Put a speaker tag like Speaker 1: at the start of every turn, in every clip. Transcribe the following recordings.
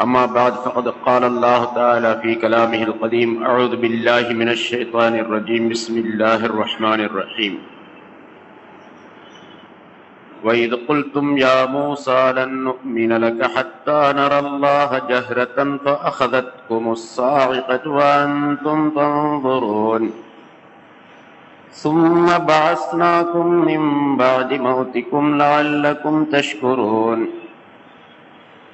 Speaker 1: أما بعد، فقد قال الله تعالى في كلامه القديم أعوذ بالله من الشيطان الرجيم. بسم الله الرحمن الرحيم. وإذ قلتم يا موسى لن نؤمن لك حتى نرى الله جهرة فأخذتكم الصاعقة وأنتم تنظرون. ثم بعثناكم من بعد موتكم لعلكم تشكرون.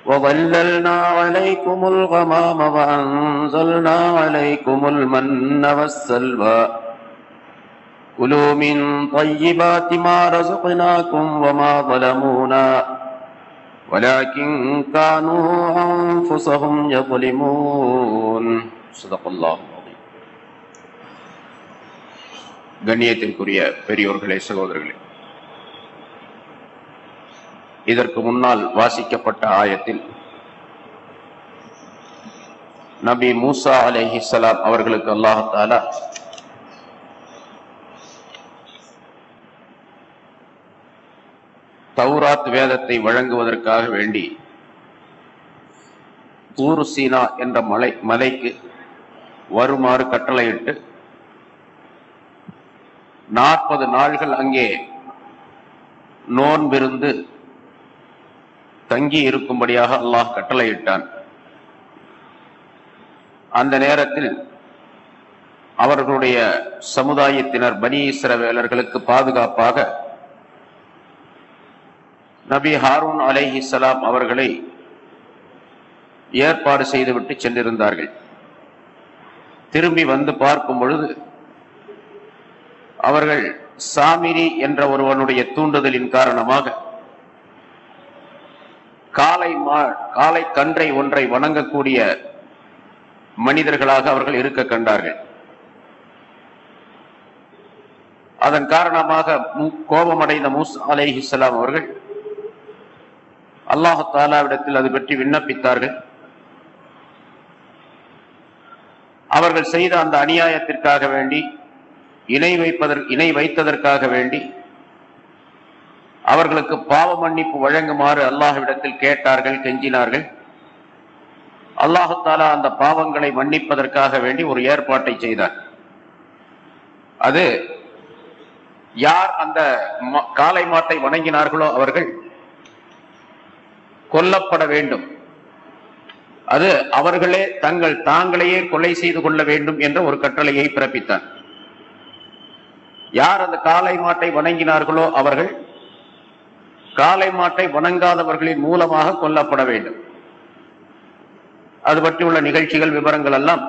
Speaker 1: وظللنا عليكم الغمام وأنزلنا عليكم المن والسلوى كلوا من طيبات ما رزقناكم وما ظلمونا ولكن كانوا أنفسهم يظلمون صدق الله العظيم கண்ணியத்திற்குரிய பெரியோர்களே சகோதரர்களே இதற்கு முன்னால் வாசிக்கப்பட்ட ஆயத்தில் நபி மூசா அலைஹிஸ்ஸலாம் அவர்களுக்கு அல்லாஹாலா தௌராத் வேதத்தை வழங்குவதற்காக வேண்டி தூரு சீனா என்ற மலை மலைக்கு வருமாறு கட்டளையிட்டு நாற்பது நாள்கள் அங்கே நோன்பிருந்து தங்கி இருக்கும்படியாக அல்லாஹ் கட்டளையிட்டான். அந்த நேரத்தில் அவர்களுடைய சமுதாயத்தினர் பனி இஸ்ரவேலர்களுக்கு பாதுகாப்பாக நபி ஹாரூன் சலாம் அவர்களை ஏற்பாடு செய்துவிட்டு சென்றிருந்தார்கள். திரும்பி வந்து பார்க்கும் பொழுது அவர்கள் சாமிரி என்ற ஒருவனுடைய தூண்டுதலின் காரணமாக காலை மா காலை கன்றை ஒன்றை வணங்கக்கூடிய மனிதர்களாக அவர்கள் இருக்க கண்டார்கள். அதன் காரணமாக மு- கோபமடைந்த மூஸ் அலைஹிஸ்ஸலாம் அவர்கள் அல்லாஹு தாலாவிடத்தில் அது பற்றி விண்ணப்பித்தார்கள். அவர்கள் செய்த அந்த அநியாயத்திற்காக வேண்டி இணை வைப்பதற்கு இணை வைத்ததற்காக வேண்டி அவர்களுக்கு பாவ மன்னிப்பு வழங்குமாறு அல்லாஹ்விடத்தில் கேட்டார்கள் கெஞ்சினார்கள். அல்லாஹாலா அந்த பாவங்களை மன்னிப்பதற்காக வேண்டி ஒரு ஏற்பாட்டை செய்தார். அது யார் அந்த ம- காளை மாட்டை வணங்கினார்களோ அவர்கள் கொல்லப்பட வேண்டும். அது அவர்களே தங்கள் தாங்களையே கொலை செய்து கொள்ள வேண்டும் என்ற ஒரு கட்டளையை பிறப்பித்தார். யார் அந்த காளை மாட்டை வணங்கினார்களோ அவர்கள் காளை மாட்டை வணங்காதவர்களின் மூலமாக கொல்லப்பட வேண்டும். அது பற்றியுள்ள நிகழ்ச்சிகள் விவரங்கள் எல்லாம்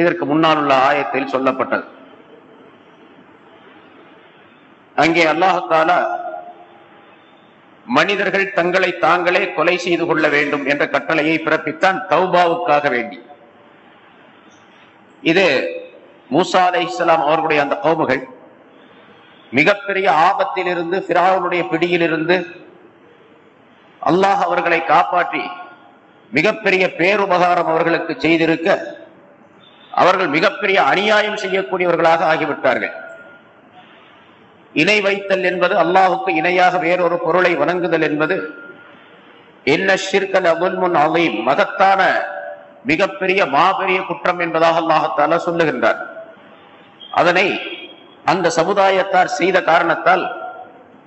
Speaker 1: இதற்கு முன்னால் உள்ள ஆயத்தில் சொல்லப்பட்டது. அங்கே அல்லாஹால மனிதர்கள் தங்களை தாங்களே கொலை செய்து கொள்ள வேண்டும் என்ற கட்டளையை பிறப்பித்தான் தௌபாவுக்காக வேண்டி. இது மூசா அலை இஸ்லாம் அவர்களுடைய அந்த கௌமுகள் மிகப்பெரிய ஆபத்திலிருந்து பிராவுடைய பிடியிலிருந்து அல்லாஹ் அவர்களை காப்பாற்றி மிகப்பெரிய பேருபகாரம் அவர்களுக்கு செய்திருக்க அவர்கள் மிகப்பெரிய அநியாயம் செய்யக்கூடியவர்களாக ஆகிவிட்டார்கள். இணை வைத்தல் என்பது அல்லாஹுக்கு இணையாக வேறொரு பொருளை வணங்குதல் என்பது என்ன ஷிர்கல் அபுல்முன் அலீம் மகத்தான மிகப்பெரிய மாபெரிய குற்றம் என்பதாக அல்லாஹத்தால சொல்லுகின்றார். அதனை அந்த சமுதாயத்தார் செய்த காரணத்தால்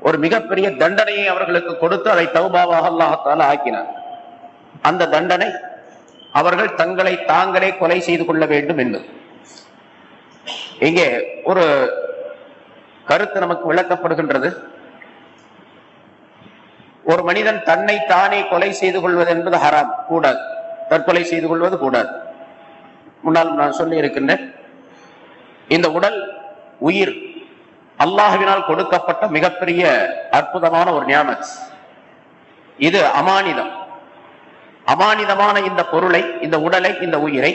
Speaker 1: ஒரு மிகப்பெரிய தண்டனையை அவர்களுக்கு கொடுத்து அதை தௌபாவாக அல்லாஹத்தால் ஆக்கினார். அந்த தண்டனை அவர்கள் தங்களை தாங்களே கொலை செய்து கொள்ள வேண்டும் என்பது. இங்கே ஒரு கருத்து நமக்கு விளக்கப்படுகின்றது. ஒரு மனிதன் தன்னை தானே கொலை செய்து கொள்வது என்பது ஹராம் கூடாது. தற்கொலை செய்து கொள்வது கூடாது. முன்னால் நான் சொல்லி இருக்கின்றேன் இந்த உடல் உயிர் அல்லாஹுவினால் கொடுக்கப்பட்ட மிகப்பெரிய அற்புதமான ஒரு நியாமத். இது அமானிதம். அமானிதமான இந்த பொருளை இந்த உடலை இந்த உயிரை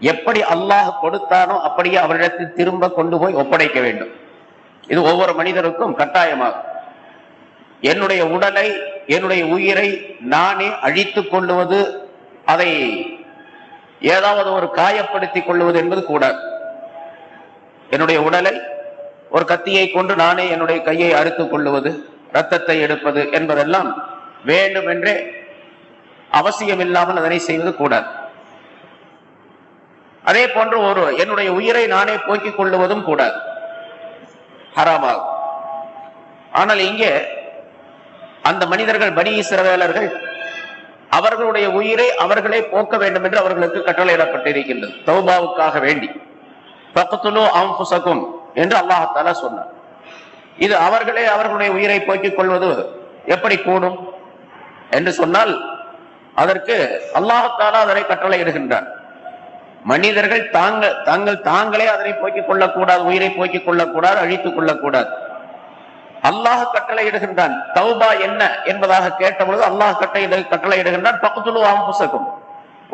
Speaker 1: எப்படி அல்லாஹ் கொடுத்தானோ அப்படியே அவரிடத்தில் திரும்ப கொண்டு போய் ஒப்படைக்க வேண்டும். இது ஒவ்வொரு மனிதருக்கும் கட்டாயமாகும். என்னுடைய உடலை என்னுடைய உயிரை நானே அழித்துக் கொள்ளுவது அதை ஏதாவது ஒரு காயப்படுத்திக் கொள்வது என்பது கூடாது. என்னுடைய உடலை ஒரு கத்தியை கொண்டு நானே என்னுடைய கையை அறுத்துக் கொள்ளுவது ரத்தத்தை எடுப்பது என்பதெல்லாம் வேண்டுமென்றே அவசியம் இல்லாமல் அதனை செய்வது கூடாது. அதே போன்று ஒரு என்னுடைய உயிரை நானே போக்கிக் கொள்ளுவதும் கூடாது. ஹராமாகும். ஆனால் இங்கே அந்த மனிதர்கள் பனி சிறவேலர்கள் அவர்களுடைய உயிரை அவர்களே போக்க வேண்டும் என்று அவர்களுக்கு கட்டளையிடப்பட்டிருக்கின்றது. தௌபாவுக்காக வேண்டி. பக்கத்துலோ அம்புசக்கும் என்று அல்லாஹால சொன்னார். இது அவர்களே அவர்களுடைய உயிரை போக்கிக் கொள்வது எப்படி கூடும் என்று சொன்னால் அதற்கு அல்லாஹால அதனை கட்டளை இடுகின்றான் மனிதர்கள் தாங்கள் தாங்கள் தாங்களே அதனை போக்கிக் கொள்ளக்கூடாது உயிரை போக்கிக் கொள்ளக்கூடாது அழித்துக் கொள்ளக்கூடாது. அல்லாஹ் கட்டளையிடுகின்றான் தௌபா என்ன என்பதாக கேட்டபொழுது அல்லாஹ் கட்டளை கட்டளையிடுகின்றான் பக்கத்துலு புசகம்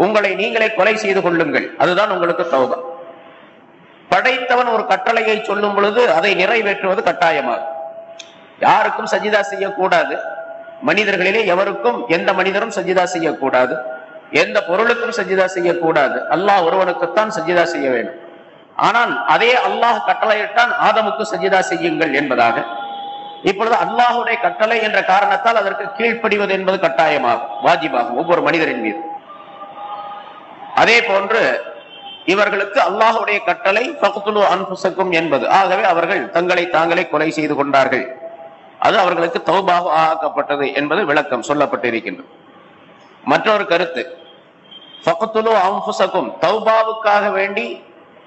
Speaker 1: உங்களை நீங்களே கொலை செய்து கொள்ளுங்கள் அதுதான் உங்களுக்கு தௌபா. படைத்தவன் ஒரு கட்டளையை சொல்லும் பொழுது அதை நிறைவேற்றுவது கட்டாயமாகும். யாருக்கும் சஜிதா செய்யக்கூடாது. மனிதர்களிலே எவருக்கும் எந்த மனிதரும் சஜிதா செய்யக்கூடாது. எந்த பொருளுக்கும் சஜிதா செய்யக்கூடாது. அல்லாஹ் ஒருவனுக்குத்தான் சஜிதா செய்ய வேண்டும். ஆனால் அதே அல்லாஹ் கட்டளையிட்டான் ஆதமுக்கு சஜிதா செய்யுங்கள் என்பதாக. இப்பொழுது அல்லாஹுடைய கட்டளை என்ற காரணத்தால் அதற்கு கீழ்ப்படிவது என்பது கட்டாயமாகும் வாஜிபாகும் ஒவ்வொரு மனிதரின் மீது அதே போன்று இவர்களுக்கு அல்லாஹுடைய கட்டளை பகுத்துலு அன்புசக்கும் என்பது. ஆகவே அவர்கள் தங்களை தாங்களே கொலை செய்து கொண்டார்கள். அது அவர்களுக்கு தௌபாக ஆக்கப்பட்டது என்பது விளக்கம் சொல்லப்பட்டிருக்கின்றது. மற்றொரு கருத்து பகுத்துலு அம்புசக்கும் தௌபாவுக்காக வேண்டி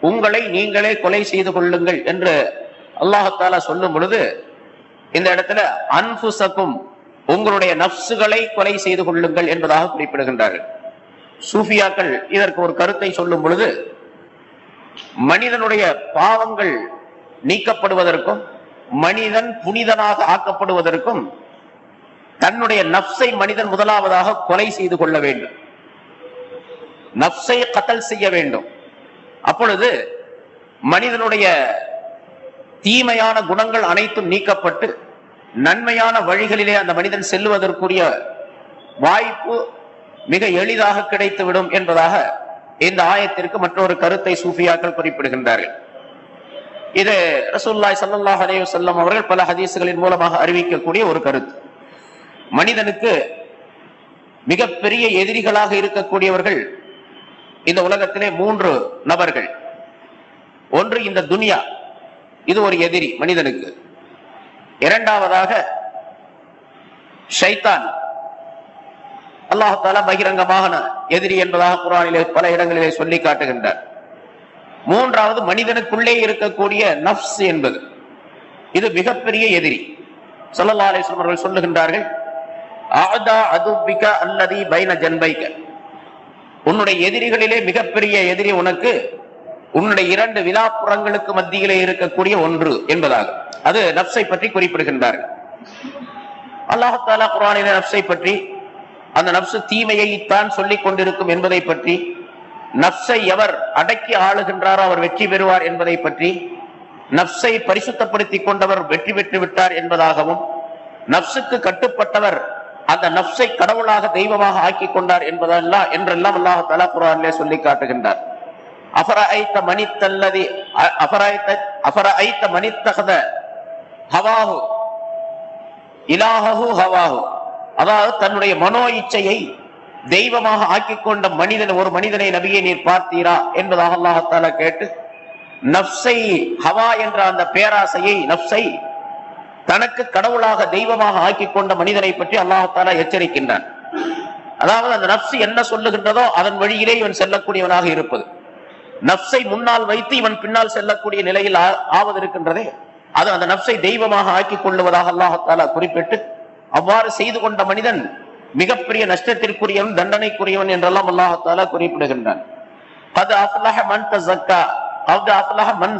Speaker 1: உங்களை நீங்களே கொலை செய்து கொள்ளுங்கள் என்று அல்லாஹால சொல்லும் பொழுது இந்த இடத்துல அன்புசக்கும் உங்களுடைய நப்சுகளை கொலை செய்து கொள்ளுங்கள் என்பதாக குறிப்பிடுகின்றார்கள். சூஃபியாக்கள் இதற்கு ஒரு கருத்தை சொல்லும் பொழுது மனிதனுடைய பாவங்கள் நீக்கப்படுவதற்கும் மனிதன் புனிதனாக ஆக்கப்படுவதற்கும் தன்னுடைய நப்சை மனிதன் முதலாவதாக கொலை செய்து கொள்ள வேண்டும். நப்சை கத்தல் செய்ய வேண்டும். அப்பொழுது மனிதனுடைய தீமையான குணங்கள் அனைத்தும் நீக்கப்பட்டு நன்மையான வழிகளிலே அந்த மனிதன் செல்லுவதற்குரிய வாய்ப்பு மிக எளிதாக கிடைத்துவிடும் என்பதாக இந்த ஆயத்திற்கு மற்றொரு கருத்தை சூஃபியாக்கள் குறிப்பிடுகின்றார்கள். இது ரசூல்லாய் சல்லாஹ் அலே செல்லம் அவர்கள் பல ஹதீசுகளின் மூலமாக அறிவிக்கக்கூடிய ஒரு கருத்து. மனிதனுக்கு மிகப்பெரிய எதிரிகளாக இருக்கக்கூடியவர்கள் இந்த உலகத்திலே மூன்று நபர்கள். ஒன்று இந்த துனியா இது ஒரு எதிரி மனிதனுக்கு. இரண்டாவதாக ஷைத்தான் அல்லாஹால பகிரங்கமாக எதிரி என்பதாக குரானிலே பல இடங்களிலே சொல்லி காட்டுகின்றார். மூன்றாவது மனிதனுக்குள்ளே இருக்கக்கூடிய நப்ஸ் என்பது. இது மிகப்பெரிய எதிரி. சல்லல்லா அலிஸ்லம் அவர்கள் சொல்லுகின்றார்கள் ஆதா அதுபிக அல்லதி பைன ஜன்பைக்க உன்னுடைய எதிரிகளிலே மிகப்பெரிய எதிரி உனக்கு உன்னுடைய இரண்டு விழாப்புறங்களுக்கு மத்தியிலே இருக்கக்கூடிய ஒன்று என்பதாக. அது நப்சை பற்றி குறிப்பிடுகின்றார்கள். அல்லாஹாலா குரானிலே நப்சை பற்றி அந்த நப்சு தீமையை தான் சொல்லிக் கொண்டிருக்கும் என்பதை பற்றி நப்சை எவர் அடக்கி ஆளுகின்றாரோ அவர் வெற்றி பெறுவார் என்பதை பற்றி நப்சை பரிசுத்தப்படுத்திக் கொண்டவர் வெற்றி பெற்று விட்டார் என்பதாகவும் நப்சுக்கு கட்டுப்பட்டவர் அந்த நப்சை கடவுளாக தெய்வமாக ஆக்கி கொண்டார் என்பதெல்லாம் என்றெல்லாம் அல்லாஹ் தலா குரானிலே சொல்லி காட்டுகின்றார். அபராய்த்த மணித்தல்லதி அபராய்த்த ஐத்த மணித்தகத ஹவாஹு இலாஹு ஹவாஹு. அதாவது தன்னுடைய மனோ இச்சையை தெய்வமாக ஆக்கிக் கொண்ட மனிதன் ஒரு மனிதனை நபியை நீர் பார்த்தீரா என்பதாக அல்லாஹால கேட்டு நப்சை ஹவா என்ற அந்த பேராசையை நப்சை தனக்கு கடவுளாக தெய்வமாக ஆக்கிக் கொண்ட மனிதனை பற்றி அல்லாஹால எச்சரிக்கின்றான். அதாவது அந்த நப்சு என்ன சொல்லுகின்றதோ அதன் வழியிலே இவன் செல்லக்கூடியவனாக இருப்பது. நப்சை முன்னால் வைத்து இவன் பின்னால் செல்லக்கூடிய நிலையில் ஆவதிருக்கின்றதே அது அந்த நப்சை தெய்வமாக ஆக்கிக் கொள்ளுவதாக அல்லாஹால குறிப்பிட்டு அவ்வாறு செய்து கொண்ட மனிதன் மிகப்பெரிய நஷ்டத்திற்குரியவன் தண்டனைக்குரியவன் என்றெல்லாம் அல்லாஹால குறிப்பிடுகின்றான். அது மன் மன்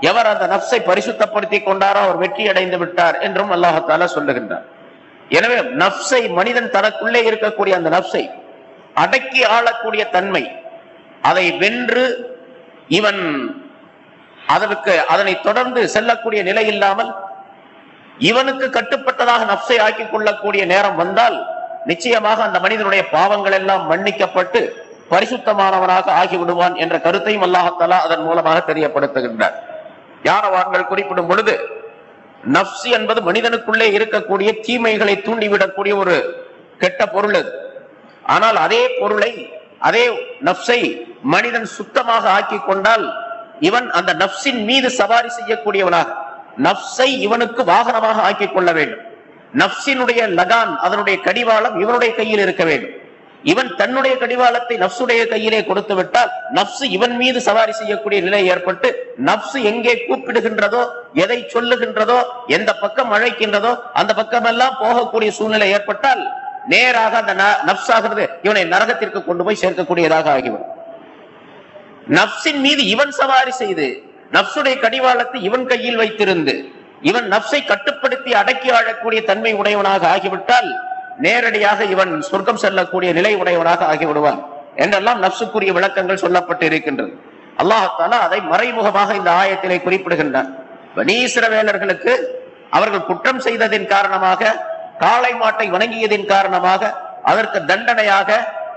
Speaker 1: எவர் அந்த நப்சை பரிசுத்தப்படுத்தி கொண்டாரோ அவர் வெற்றி அடைந்து விட்டார் என்றும் அல்லாஹால சொல்லுகின்றார் எனவே நப்சை மனிதன் தனக்குள்ளே இருக்கக்கூடிய அந்த நப்சை அடக்கி ஆளக்கூடிய தன்மை அதை வென்று இவன் அதற்கு அதனை தொடர்ந்து செல்லக்கூடிய நிலை இல்லாமல் இவனுக்கு கட்டுப்பட்டதாக நப்சை ஆக்கிக் கொள்ளக்கூடிய நேரம் வந்தால் நிச்சயமாக அந்த மனிதனுடைய பாவங்கள் எல்லாம் மன்னிக்கப்பட்டு பரிசுத்தமானவனாக ஆகிவிடுவான் என்ற கருத்தையும் அல்லாஹத்தாலா அதன் மூலமாக தெரியப்படுத்துகின்றார் யானவான்கள் குறிப்பிடும் பொழுது நப்சு என்பது மனிதனுக்குள்ளே இருக்கக்கூடிய தீமைகளை தூண்டிவிடக்கூடிய ஒரு கெட்ட பொருள் அது. ஆனால் அதே பொருளை அதே நப்சை மனிதன் சுத்தமாக ஆக்கி கொண்டால் இவன் அந்த நப்சின் மீது சவாரி செய்யக்கூடியவனாக நப்சை இவனுக்கு வாகனமாக ஆக்கிக் கொள்ள வேண்டும். நப்சினுடைய லகான் அதனுடைய கடிவாளம் இவனுடைய கையில் இருக்க வேண்டும். இவன் தன்னுடைய கடிவாளத்தை நப்சுடைய கையிலே கொடுத்து விட்டால் நப்சு இவன் மீது சவாரி செய்யக்கூடிய நிலை ஏற்பட்டு நப்சு எங்கே கூப்பிடுகின்றதோ எதை சொல்லுகின்றதோ எந்த பக்கம் அழைக்கின்றதோ அந்த பக்கமெல்லாம் போகக்கூடிய சூழ்நிலை ஏற்பட்டால் நேராக அந்த ந- நப்சாகிறது இவனை நரகத்திற்கு கொண்டு போய் சேர்க்கக்கூடியதாக ஆகிவிடும். நப்சின் மீது இவன் சவாரி செய்து நப்சுடைய கடிவாளத்தை இவன் கையில் வைத்திருந்து இவன் நப்சை கட்டுப்படுத்தி அடக்கி ஆழக்கூடிய தன்மை உடையவனாக ஆகிவிட்டால் நேரடியாக இவன் சொர்க்கம் செல்லக்கூடிய நிலை உடையவனாக ஆகிவிடுவான் என்றெல்லாம் நப்சுக்குரிய விளக்கங்கள் சொல்லப்பட்டு இருக்கின்றது. அல்லாஹால அதை மறைமுகமாக இந்த ஆயத்திலே குறிப்பிடுகின்றான். வனீசிரவேலர்களுக்கு அவர்கள் குற்றம் செய்ததின் காரணமாக காளை மாட்டை வணங்கியதின் காரணமாக அதற்கு தண்டனையாக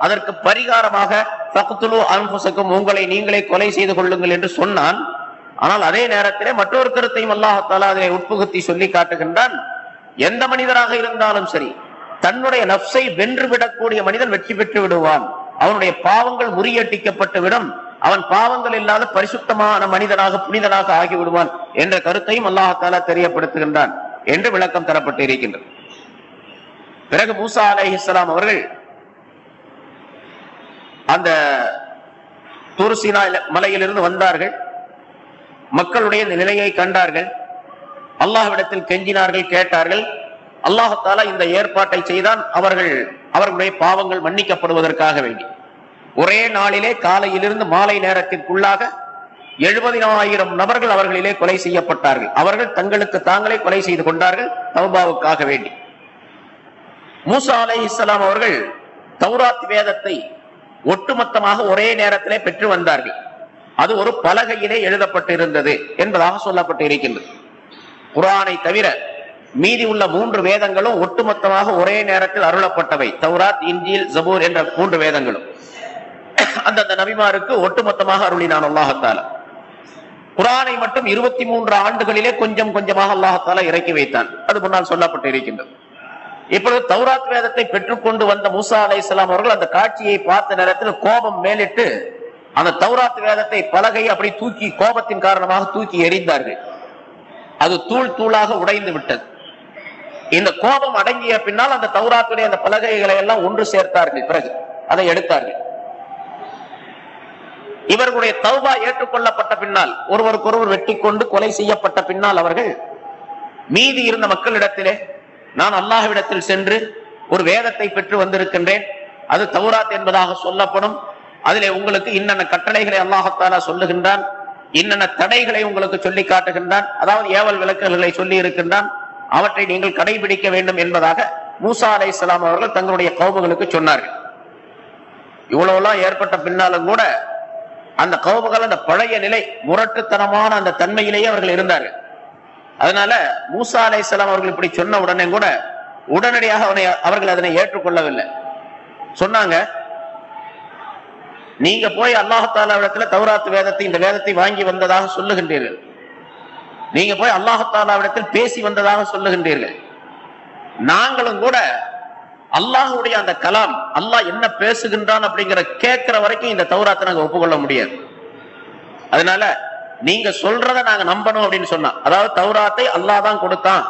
Speaker 1: அதற்கு பரிகாரமாக தகுத்துலு அன்புசக்கும் உங்களை நீங்களே கொலை செய்து கொள்ளுங்கள் என்று சொன்னான். ஆனால் அதே நேரத்திலே மற்றொரு கருத்தையும் அல்லாஹால அதனை உட்புகுத்தி சொல்லி காட்டுகின்றான். எந்த மனிதராக இருந்தாலும் சரி தன்னுடைய நப்சை வென்று விடக்கூடிய மனிதன் வெற்றி பெற்று விடுவான். அவனுடைய பாவங்கள் முறியட்டிக்கப்பட்டு விடும். அவன் பாவங்கள் இல்லாத பரிசுத்தமான மனிதனாக புனிதனாக ஆகிவிடுவான் என்ற கருத்தையும் அல்லாஹால தெரியப்படுத்துகின்றான் என்று விளக்கம் தரப்பட்டு இருக்கின்றது பிறகு மூசா அலைஹிஸ்ஸலாம் அவர்கள் அந்த துருசினா மலையிலிருந்து வந்தார்கள். மக்களுடைய நிலையை கண்டார்கள். அல்லாஹ்விடத்தில் கெஞ்சினார்கள் கேட்டார்கள். அல்லாஹால இந்த ஏற்பாட்டை செய்தான் அவர்கள் அவர்களுடைய பாவங்கள் மன்னிக்கப்படுவதற்காக வேண்டி. ஒரே நாளிலே காலையிலிருந்து மாலை நேரத்திற்குள்ளாக எழுபதினாயிரம் நபர்கள் அவர்களிலே கொலை செய்யப்பட்டார்கள். அவர்கள் தங்களுக்கு தாங்களே கொலை செய்து கொண்டார்கள் தௌபாவுக்காக வேண்டி. மூசா அலை இஸ்லாம் அவர்கள் தௌராத் வேதத்தை ஒட்டுமொத்தமாக ஒரே நேரத்திலே பெற்று வந்தார்கள். அது ஒரு பலகையிலே எழுதப்பட்டு இருந்தது என்பதாக சொல்லப்பட்டு இருக்கின்றது குரானை தவிர மீதி உள்ள மூன்று வேதங்களும் ஒட்டுமொத்தமாக ஒரே நேரத்தில் அருளப்பட்டவை. தௌராத் இன்ஜீல் ஜபூர் என்ற மூன்று வேதங்களும். அந்தந்த நபிமாருக்கு ஒட்டுமொத்தமாக அருளினான் அல்லாஹத்தால குரானை மட்டும் இருபத்தி மூன்று ஆண்டுகளிலே கொஞ்சம் கொஞ்சமாக அல்லாஹத்தால இறக்கி வைத்தான். அது முன்னால் சொல்லப்பட்டு இருக்கின்றது இப்பொழுது தௌராத் வேதத்தை பெற்றுக்கொண்டு வந்த மூசா அலை அவர்கள் அந்த காட்சியை பார்த்த நேரத்தில் கோபம் மேலிட்டு அந்த தௌராத் வேதத்தை பலகை அப்படி தூக்கி கோபத்தின் காரணமாக தூக்கி எறிந்தார்கள். அது தூள் தூளாக உடைந்து விட்டது. இந்த கோபம் அடங்கிய பின்னால் அந்த தௌராத்துடைய அந்த பலகைகளை எல்லாம் ஒன்று சேர்த்தார்கள். பிறகு அதை எடுத்தார்கள். இவர்களுடைய தௌபா ஏற்றுக்கொள்ளப்பட்ட பின்னால் ஒருவருக்கொருவர் வெட்டி கொண்டு கொலை செய்யப்பட்ட பின்னால் அவர்கள் மீதி இருந்த மக்களிடத்திலே நான் அல்லாஹ்விடத்தில் சென்று ஒரு வேதத்தை பெற்று வந்திருக்கின்றேன். அது தௌராத் என்பதாக சொல்லப்படும். அதிலே உங்களுக்கு இன்னென்ன கட்டளைகளை அல்லாஹத்தாலா சொல்லுகின்றான் இன்னென்ன தடைகளை உங்களுக்கு சொல்லி காட்டுகின்றான் அதாவது ஏவல் விளக்குகளை சொல்லி இருக்கின்றான் அவற்றை நீங்கள் கடைபிடிக்க வேண்டும் என்பதாக மூசா அலை அவர்கள் தங்களுடைய கௌமுகளுக்கு சொன்னார்கள். இவ்வளவுலாம் ஏற்பட்ட பின்னாலும் கூட அந்த கௌமுகள் அந்த பழைய நிலை முரட்டுத்தனமான அந்த தன்மையிலேயே அவர்கள் இருந்தார்கள். அதனால மூசா அலை அவர்கள் இப்படி சொன்ன உடனே கூட உடனடியாக அவனை அவர்கள் அதனை ஏற்றுக்கொள்ளவில்லை. சொன்னாங்க நீங்க போய் அல்லாஹால தௌராத்து வேதத்தை இந்த வேதத்தை வாங்கி வந்ததாக சொல்லுகின்றீர்கள். நீங்க போய் அல்லாஹாலாவிடத்தில் பேசி வந்ததாக சொல்லுகின்றீர்கள். நாங்களும் கூட அல்லாஹுடைய அந்த கலாம் அல்லாஹ் என்ன பேசுகின்றான் அப்படிங்கிற கேட்கிற வரைக்கும் இந்த தௌராத்தை நாங்க ஒப்புக்கொள்ள முடியாது. அதனால நீங்க சொல்றத நாங்க நம்பணும் அப்படின்னு சொன்னா அதாவது தௌராத்தை அல்லாஹ் தான் கொடுத்தான்.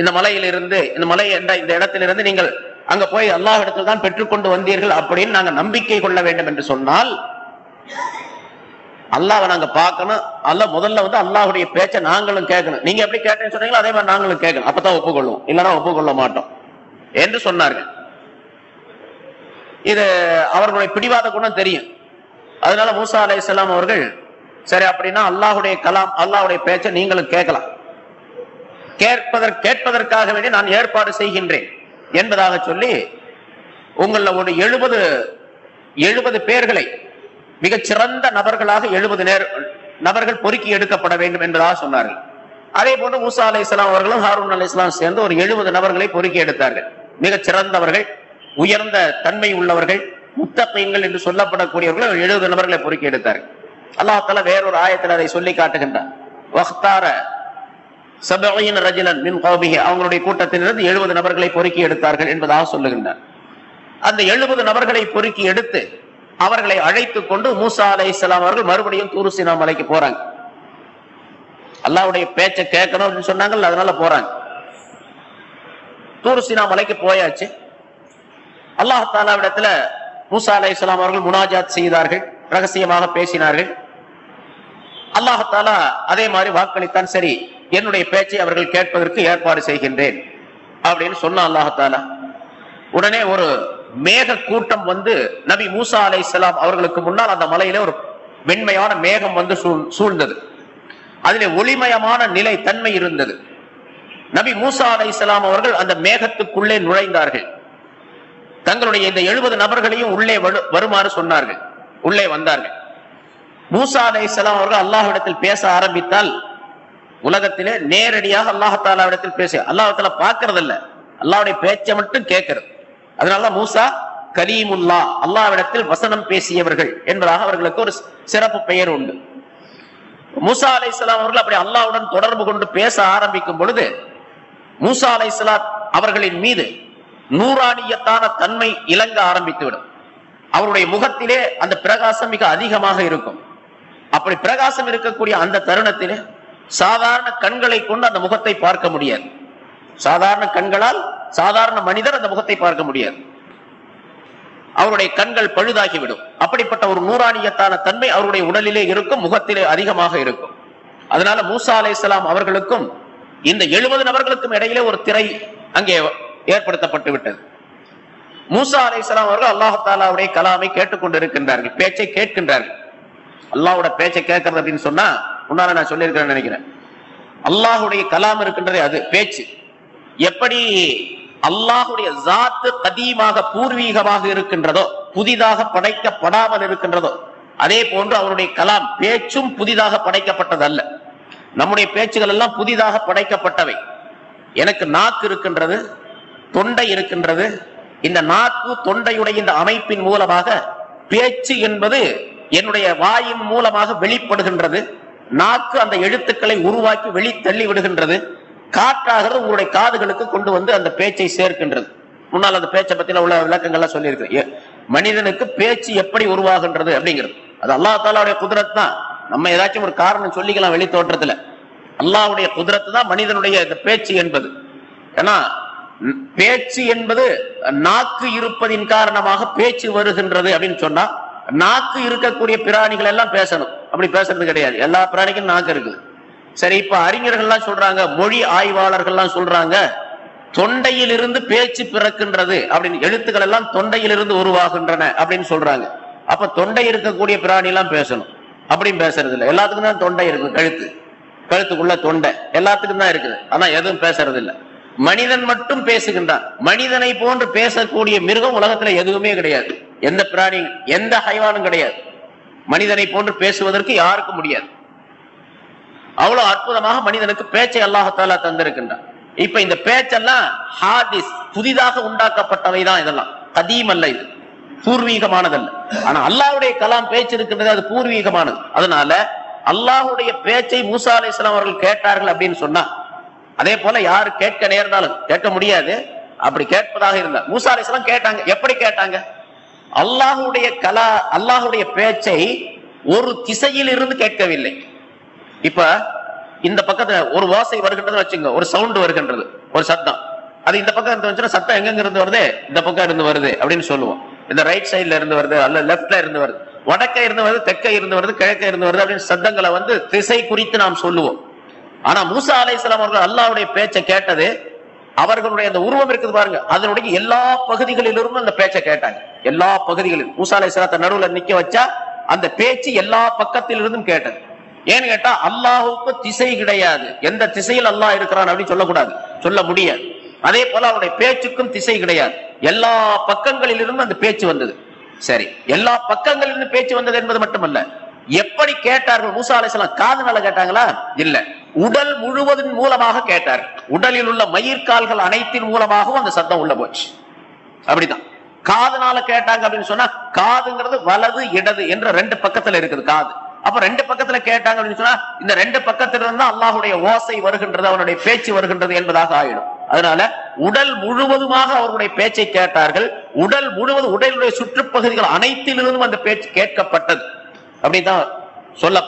Speaker 1: இந்த மலையிலிருந்து இந்த மலை என்ற இந்த இடத்திலிருந்து நீங்கள் அங்க போய் அல்லாஹ் இடத்துல தான் பெற்றுக்கொண்டு வந்தீர்கள் அப்படின்னு நாங்க நம்பிக்கை கொள்ள வேண்டும் என்று சொன்னால் அல்லாவை நாங்க பார்க்கணும். அல்ல முதல்ல வந்து அல்லாஹ்வுடைய பேச்சை நாங்களும் கேட்கணும். நீங்க எப்படி கேட்டேன்னு சொன்னீங்களோ அதே மாதிரி நாங்களும் கேட்கணும். அப்பதான் ஒப்புக்கொள்ளும் இல்லைன்னா ஒப்புக்கொள்ள மாட்டோம். என்று சொன்னார்கள். இது அவர்களுடைய பிடிவாத குணம் தெரியும். அதனால மூசா அலைஹிஸ்ஸலாம் அவர்கள் சரி அப்படின்னா அல்லாஹுடைய கலாம் அல்லாஹுடைய பேச்சை நீங்களும் கேட்கலாம். கேட்பதற்கு கேட்பதற்காக வேண்டி நான் ஏற்பாடு செய்கின்றேன். என்பதாக சொல்லி உங்களில் ஒரு எழுபது எழுபது பேர்களை மிகச்சிறந்த நபர்களாக எழுபது நேர் நபர்கள் பொறுக்கி எடுக்கப்பட வேண்டும் என்பதாக சொன்னார்கள். அதே போன்று மூசா அலை இஸ்லாம் அவர்களும் ஹாரூன் அலி இஸ்லாம் சேர்ந்து ஒரு எழுபது நபர்களை பொறுக்கி எடுத்தார்கள். மிகச் சிறந்தவர்கள் உயர்ந்த தன்மை உள்ளவர்கள் முத்தப்பைங்கள் என்று சொல்லப்படக்கூடியவர்கள் எழுபது நபர்களை பொறுக்கி எடுத்தார்கள். அல்லாஹால வேறொரு ஆயத்தில் அதை சொல்லி காட்டுகின்றார் வக்தார சபையின் ரஜிலன் மின் கோபிகி அவங்களுடைய கூட்டத்திலிருந்து எழுபது நபர்களை பொறுக்கி எடுத்தார்கள் என்பதாக சொல்லுகின்றார். அந்த எழுபது நபர்களை பொறுக்கி எடுத்து அவர்களை அழைத்துக் கொண்டு மூசா அலை இஸ்லாம் அவர்கள் மறுபடியும் தூருசினா மலைக்கு போறாங்க. அல்லாவுடைய பேச்சை கேட்கணும் அப்படின்னு சொன்னாங்க அதனால போறாங்க. தூருசினா மலைக்கு போயாச்சு. அல்லாஹ் தாலாவிடத்துல மூசா அலை இஸ்லாம் அவர்கள் முனாஜாத் செய்தார்கள் ரகசியமாக பேசினார்கள். அல்லாஹாலா அதே மாதிரி வாக்களித்தான். சரி என்னுடைய பேச்சை அவர்கள் கேட்பதற்கு ஏற்பாடு செய்கின்றேன் அப்படின்னு சொன்ன அல்லாஹாலா உடனே ஒரு மேக கூட்டம் வந்து நபி மூசா அலை அவர்களுக்கு முன்னால் அந்த மலையில ஒரு வெண்மையான மேகம் வந்து சூழ்- சூழ்ந்தது. அதிலே ஒளிமயமான நிலை தன்மை இருந்தது. நபி மூசா அலை அவர்கள் அந்த மேகத்துக்குள்ளே நுழைந்தார்கள். தங்களுடைய இந்த எழுபது நபர்களையும் உள்ளே வரு- வருமாறு சொன்னார்கள். உள்ளே வந்தார்கள். மூசா அலை அவர்கள் அல்லாஹ்விடத்தில் பேச ஆரம்பித்தால் உலகத்திலே நேரடியாக அல்லாஹாலாவிடத்தில் பேச. அல்லாஹால பார்க்கறது இல்ல அல்லாஹ்வுடைய பேச்சை மட்டும் கேட்கறது. அதனால மூசா கரீமுல்லா அல்லாவிடத்தில் வசனம் பேசியவர்கள் என்பதாக அவர்களுக்கு ஒரு சிறப்பு பெயர் உண்டு. மூசா அலை அவர்கள் அப்படி அல்லாவுடன் தொடர்பு கொண்டு பேச ஆரம்பிக்கும் பொழுது மூசா அலை அவர்களின் மீது நூறாணியத்தான தன்மை இலங்க ஆரம்பித்துவிடும். அவருடைய முகத்திலே அந்த பிரகாசம் மிக அதிகமாக இருக்கும். அப்படி பிரகாசம் இருக்கக்கூடிய அந்த தருணத்திலே சாதாரண கண்களை கொண்டு அந்த முகத்தை பார்க்க முடியாது. சாதாரண கண்களால் சாதாரண மனிதர் அந்த முகத்தை பார்க்க முடியாது. அவருடைய கண்கள் பழுதாகிவிடும். அப்படிப்பட்ட ஒரு நூறாணியத்தான தன்மை அவருடைய உடலிலே இருக்கும் முகத்திலே அதிகமாக இருக்கும். அதனால மூசா அலைஹிஸ்ஸலாம் அவர்களுக்கும் இந்த எழுபது நபர்களுக்கும் இடையிலே ஒரு திரை அங்கே ஏற்படுத்தப்பட்டு விட்டது. மூசா அலைஹிஸ்ஸலாம் அவர்கள் அல்லாஹாலாவுடைய கலாமை கேட்டுக்கொண்டிருக்கின்றார்கள் பேச்சை கேட்கின்றார்கள். அல்லாவோட பேச்சை கேட்கறது அப்படின்னு சொன்னா முன்னால நான் சொல்லியிருக்கிறேன்னு நினைக்கிறேன். அல்லாஹுடைய கலாம் இருக்கின்றதே அது பேச்சு. எப்படி அல்லாஹுடைய ஜாத்து கதீமாக பூர்வீகமாக இருக்கின்றதோ புதிதாக படைக்கப்படாமல் இருக்கின்றதோ அதே போன்று அவருடைய கலாம் பேச்சும் புதிதாக படைக்கப்பட்டது அல்ல நம்முடைய பேச்சுகள் எல்லாம் புதிதாக படைக்கப்பட்டவை. எனக்கு நாக்கு இருக்கின்றது தொண்டை இருக்கின்றது. இந்த நாக்கு தொண்டையுடைய இந்த அமைப்பின் மூலமாக பேச்சு என்பது என்னுடைய வாயின் மூலமாக வெளிப்படுகின்றது. நாக்கு அந்த எழுத்துக்களை உருவாக்கி வெளி தள்ளி விடுகின்றது. காற்றாகிறது உங்களுடைய காதுகளுக்கு கொண்டு வந்து அந்த பேச்சை சேர்க்கின்றது. முன்னால் அந்த பேச்சை பத்தின உள்ள விளக்கங்கள்லாம் சொல்லியிருக்கேன் மனிதனுக்கு பேச்சு எப்படி உருவாகின்றது அப்படிங்கிறது. அது அல்லா தாலாவுடைய குதிரத் தான். நம்ம ஏதாச்சும் ஒரு காரணம் சொல்லிக்கலாம் வெளி தோற்றத்துல. அல்லாஹ்வுடைய குதிரத்து தான் மனிதனுடைய இந்த பேச்சு என்பது. ஏன்னா பேச்சு என்பது நாக்கு இருப்பதின் காரணமாக பேச்சு வருகின்றது அப்படின்னு சொன்னா நாக்கு இருக்கக்கூடிய பிராணிகள் எல்லாம் பேசணும். அப்படி பேசுறது கிடையாது. எல்லா பிராணிக்கும் நாக்கு இருக்குது. சரி இப்ப அறிஞர்கள்லாம் சொல்றாங்க மொழி ஆய்வாளர்கள்லாம் சொல்றாங்க தொண்டையிலிருந்து பேச்சு பிறக்கின்றது அப்படின்னு எழுத்துக்கள் எல்லாம் தொண்டையிலிருந்து உருவாகின்றன அப்படின்னு சொல்றாங்க. அப்ப தொண்டை இருக்கக்கூடிய பிராணி எல்லாம் பேசணும். அப்படின்னு பேசுறது இல்லை எல்லாத்துக்கும் தான் தொண்டை இருக்குது கழுத்து. கழுத்துக்குள்ள தொண்டை. எல்லாத்துக்கும் தான் இருக்குது. ஆனா எதுவும் பேசுறது இல்லை மனிதன் மட்டும் பேசுகின்றான். மனிதனை போன்று பேசக்கூடிய மிருகம் உலகத்துல எதுவுமே கிடையாது. எந்த பிராணி எந்த ஹைவானும் கிடையாது. மனிதனை போன்று பேசுவதற்கு யாருக்கும் முடியாது. அவ்வளவு அற்புதமாக மனிதனுக்கு பேச்சை அல்லாஹாலா தந்திருக்கின்றான். இப்ப இந்த பேச்செல்லாம் ஹாதிஸ் புதிதாக உண்டாக்கப்பட்டவை தான் இதெல்லாம். கதீம் அல்ல இது. பூர்வீகமானதல்ல. ஆனா அல்லாஹுடைய கலாம் பேச்சு இருக்கின்றது அது பூர்வீகமானது. அதனால அல்லாஹுடைய பேச்சை மூசா அலைஹிஸ்ஸலாம் அவர்கள் கேட்டார்கள் அப்படின்னு சொன்னா அதே போல யாரு கேட்க நேர்ந்தாலும் கேட்க முடியாது. அப்படி கேட்பதாக இருந்தார் மூசா அலைஹிஸ்ஸலாம் கேட்டாங்க. எப்படி கேட்டாங்க? அல்லாஹுடைய கலா அல்லாஹுடைய பேச்சை ஒரு திசையில் இருந்து கேட்கவில்லை. இப்ப இந்த பக்கத்துல ஒரு ஓசை வருகின்றது வச்சுங்க ஒரு சவுண்ட் வருகின்றது ஒரு சத்தம். அது இந்த பக்கம் இருந்து வந்துச்சுன்னா சத்தம் எங்க இருந்து வருது? இந்த பக்கம் இருந்து வருது அப்படின்னு சொல்லுவோம். இந்த ரைட் சைட்ல இருந்து வருது அல்ல லெப்ட்ல இருந்து வருது. வடக்க இருந்து வருது தெற்க இருந்து வருது கிழக்க இருந்து வருது அப்படின்னு சத்தங்களை வந்து திசை குறித்து நாம் சொல்லுவோம். ஆனா மூசா அலைஹிஸ்ஸலாம் அவர்கள் அல்லாவுடைய பேச்சை கேட்டது அவர்களுடைய அந்த உருவம் இருக்குது பாருங்க. அதனுடைய எல்லா பகுதிகளிலிருந்தும் அந்த பேச்சை கேட்டாங்க. எல்லா பகுதிகளிலும் ஊசாலை அலைஹிஸ்ஸலாத்தை நடுவில் நிக்க வச்சா அந்த பேச்சு எல்லா பக்கத்திலிருந்தும் கேட்டது. ஏன்னு கேட்டா அல்லாஹுக்கு திசை கிடையாது. எந்த திசையில் அல்லாஹ் இருக்கிறான் அப்படின்னு சொல்லக்கூடாது. சொல்ல முடியாது. அதே போல அவருடைய பேச்சுக்கும் திசை கிடையாது. எல்லா பக்கங்களிலிருந்தும் அந்த பேச்சு வந்தது. சரி எல்லா பக்கங்களிலிருந்து பேச்சு வந்தது என்பது மட்டுமல்ல. எப்படி கேட்டார்கள் மூசா அலைஹிஸ்ஸலாம் காதுனால கேட்டாங்களா? இல்ல. உடல் முழுவதின் மூலமாக கேட்டார். உடலில் உள்ள மயிர்கால்கள் அனைத்தின் மூலமாகவும் அந்த சத்தம் உள்ள போச்சு. அப்படிதான். காதுனால கேட்டாங்க அப்படின்னு சொன்னா காதுங்கிறது வலது இடது என்ற ரெண்டு பக்கத்துல இருக்குது காது. அப்ப ரெண்டு பக்கத்துல கேட்டாங்க அப்படின்னு சொன்னா இந்த ரெண்டு பக்கத்துல இருந்தா அல்லாஹுடைய ஓசை வருகின்றது அவனுடைய பேச்சு வருகின்றது என்பதாக ஆயிடும். அதனால உடல் முழுவதுமாக அவருடைய பேச்சை கேட்டார்கள். உடல் முழுவதும் உடலுடைய சுற்றுப்பகுதிகள் அனைத்திலிருந்தும் அந்த பேச்சு கேட்கப்பட்டது. அப்படிதான் சொல்ல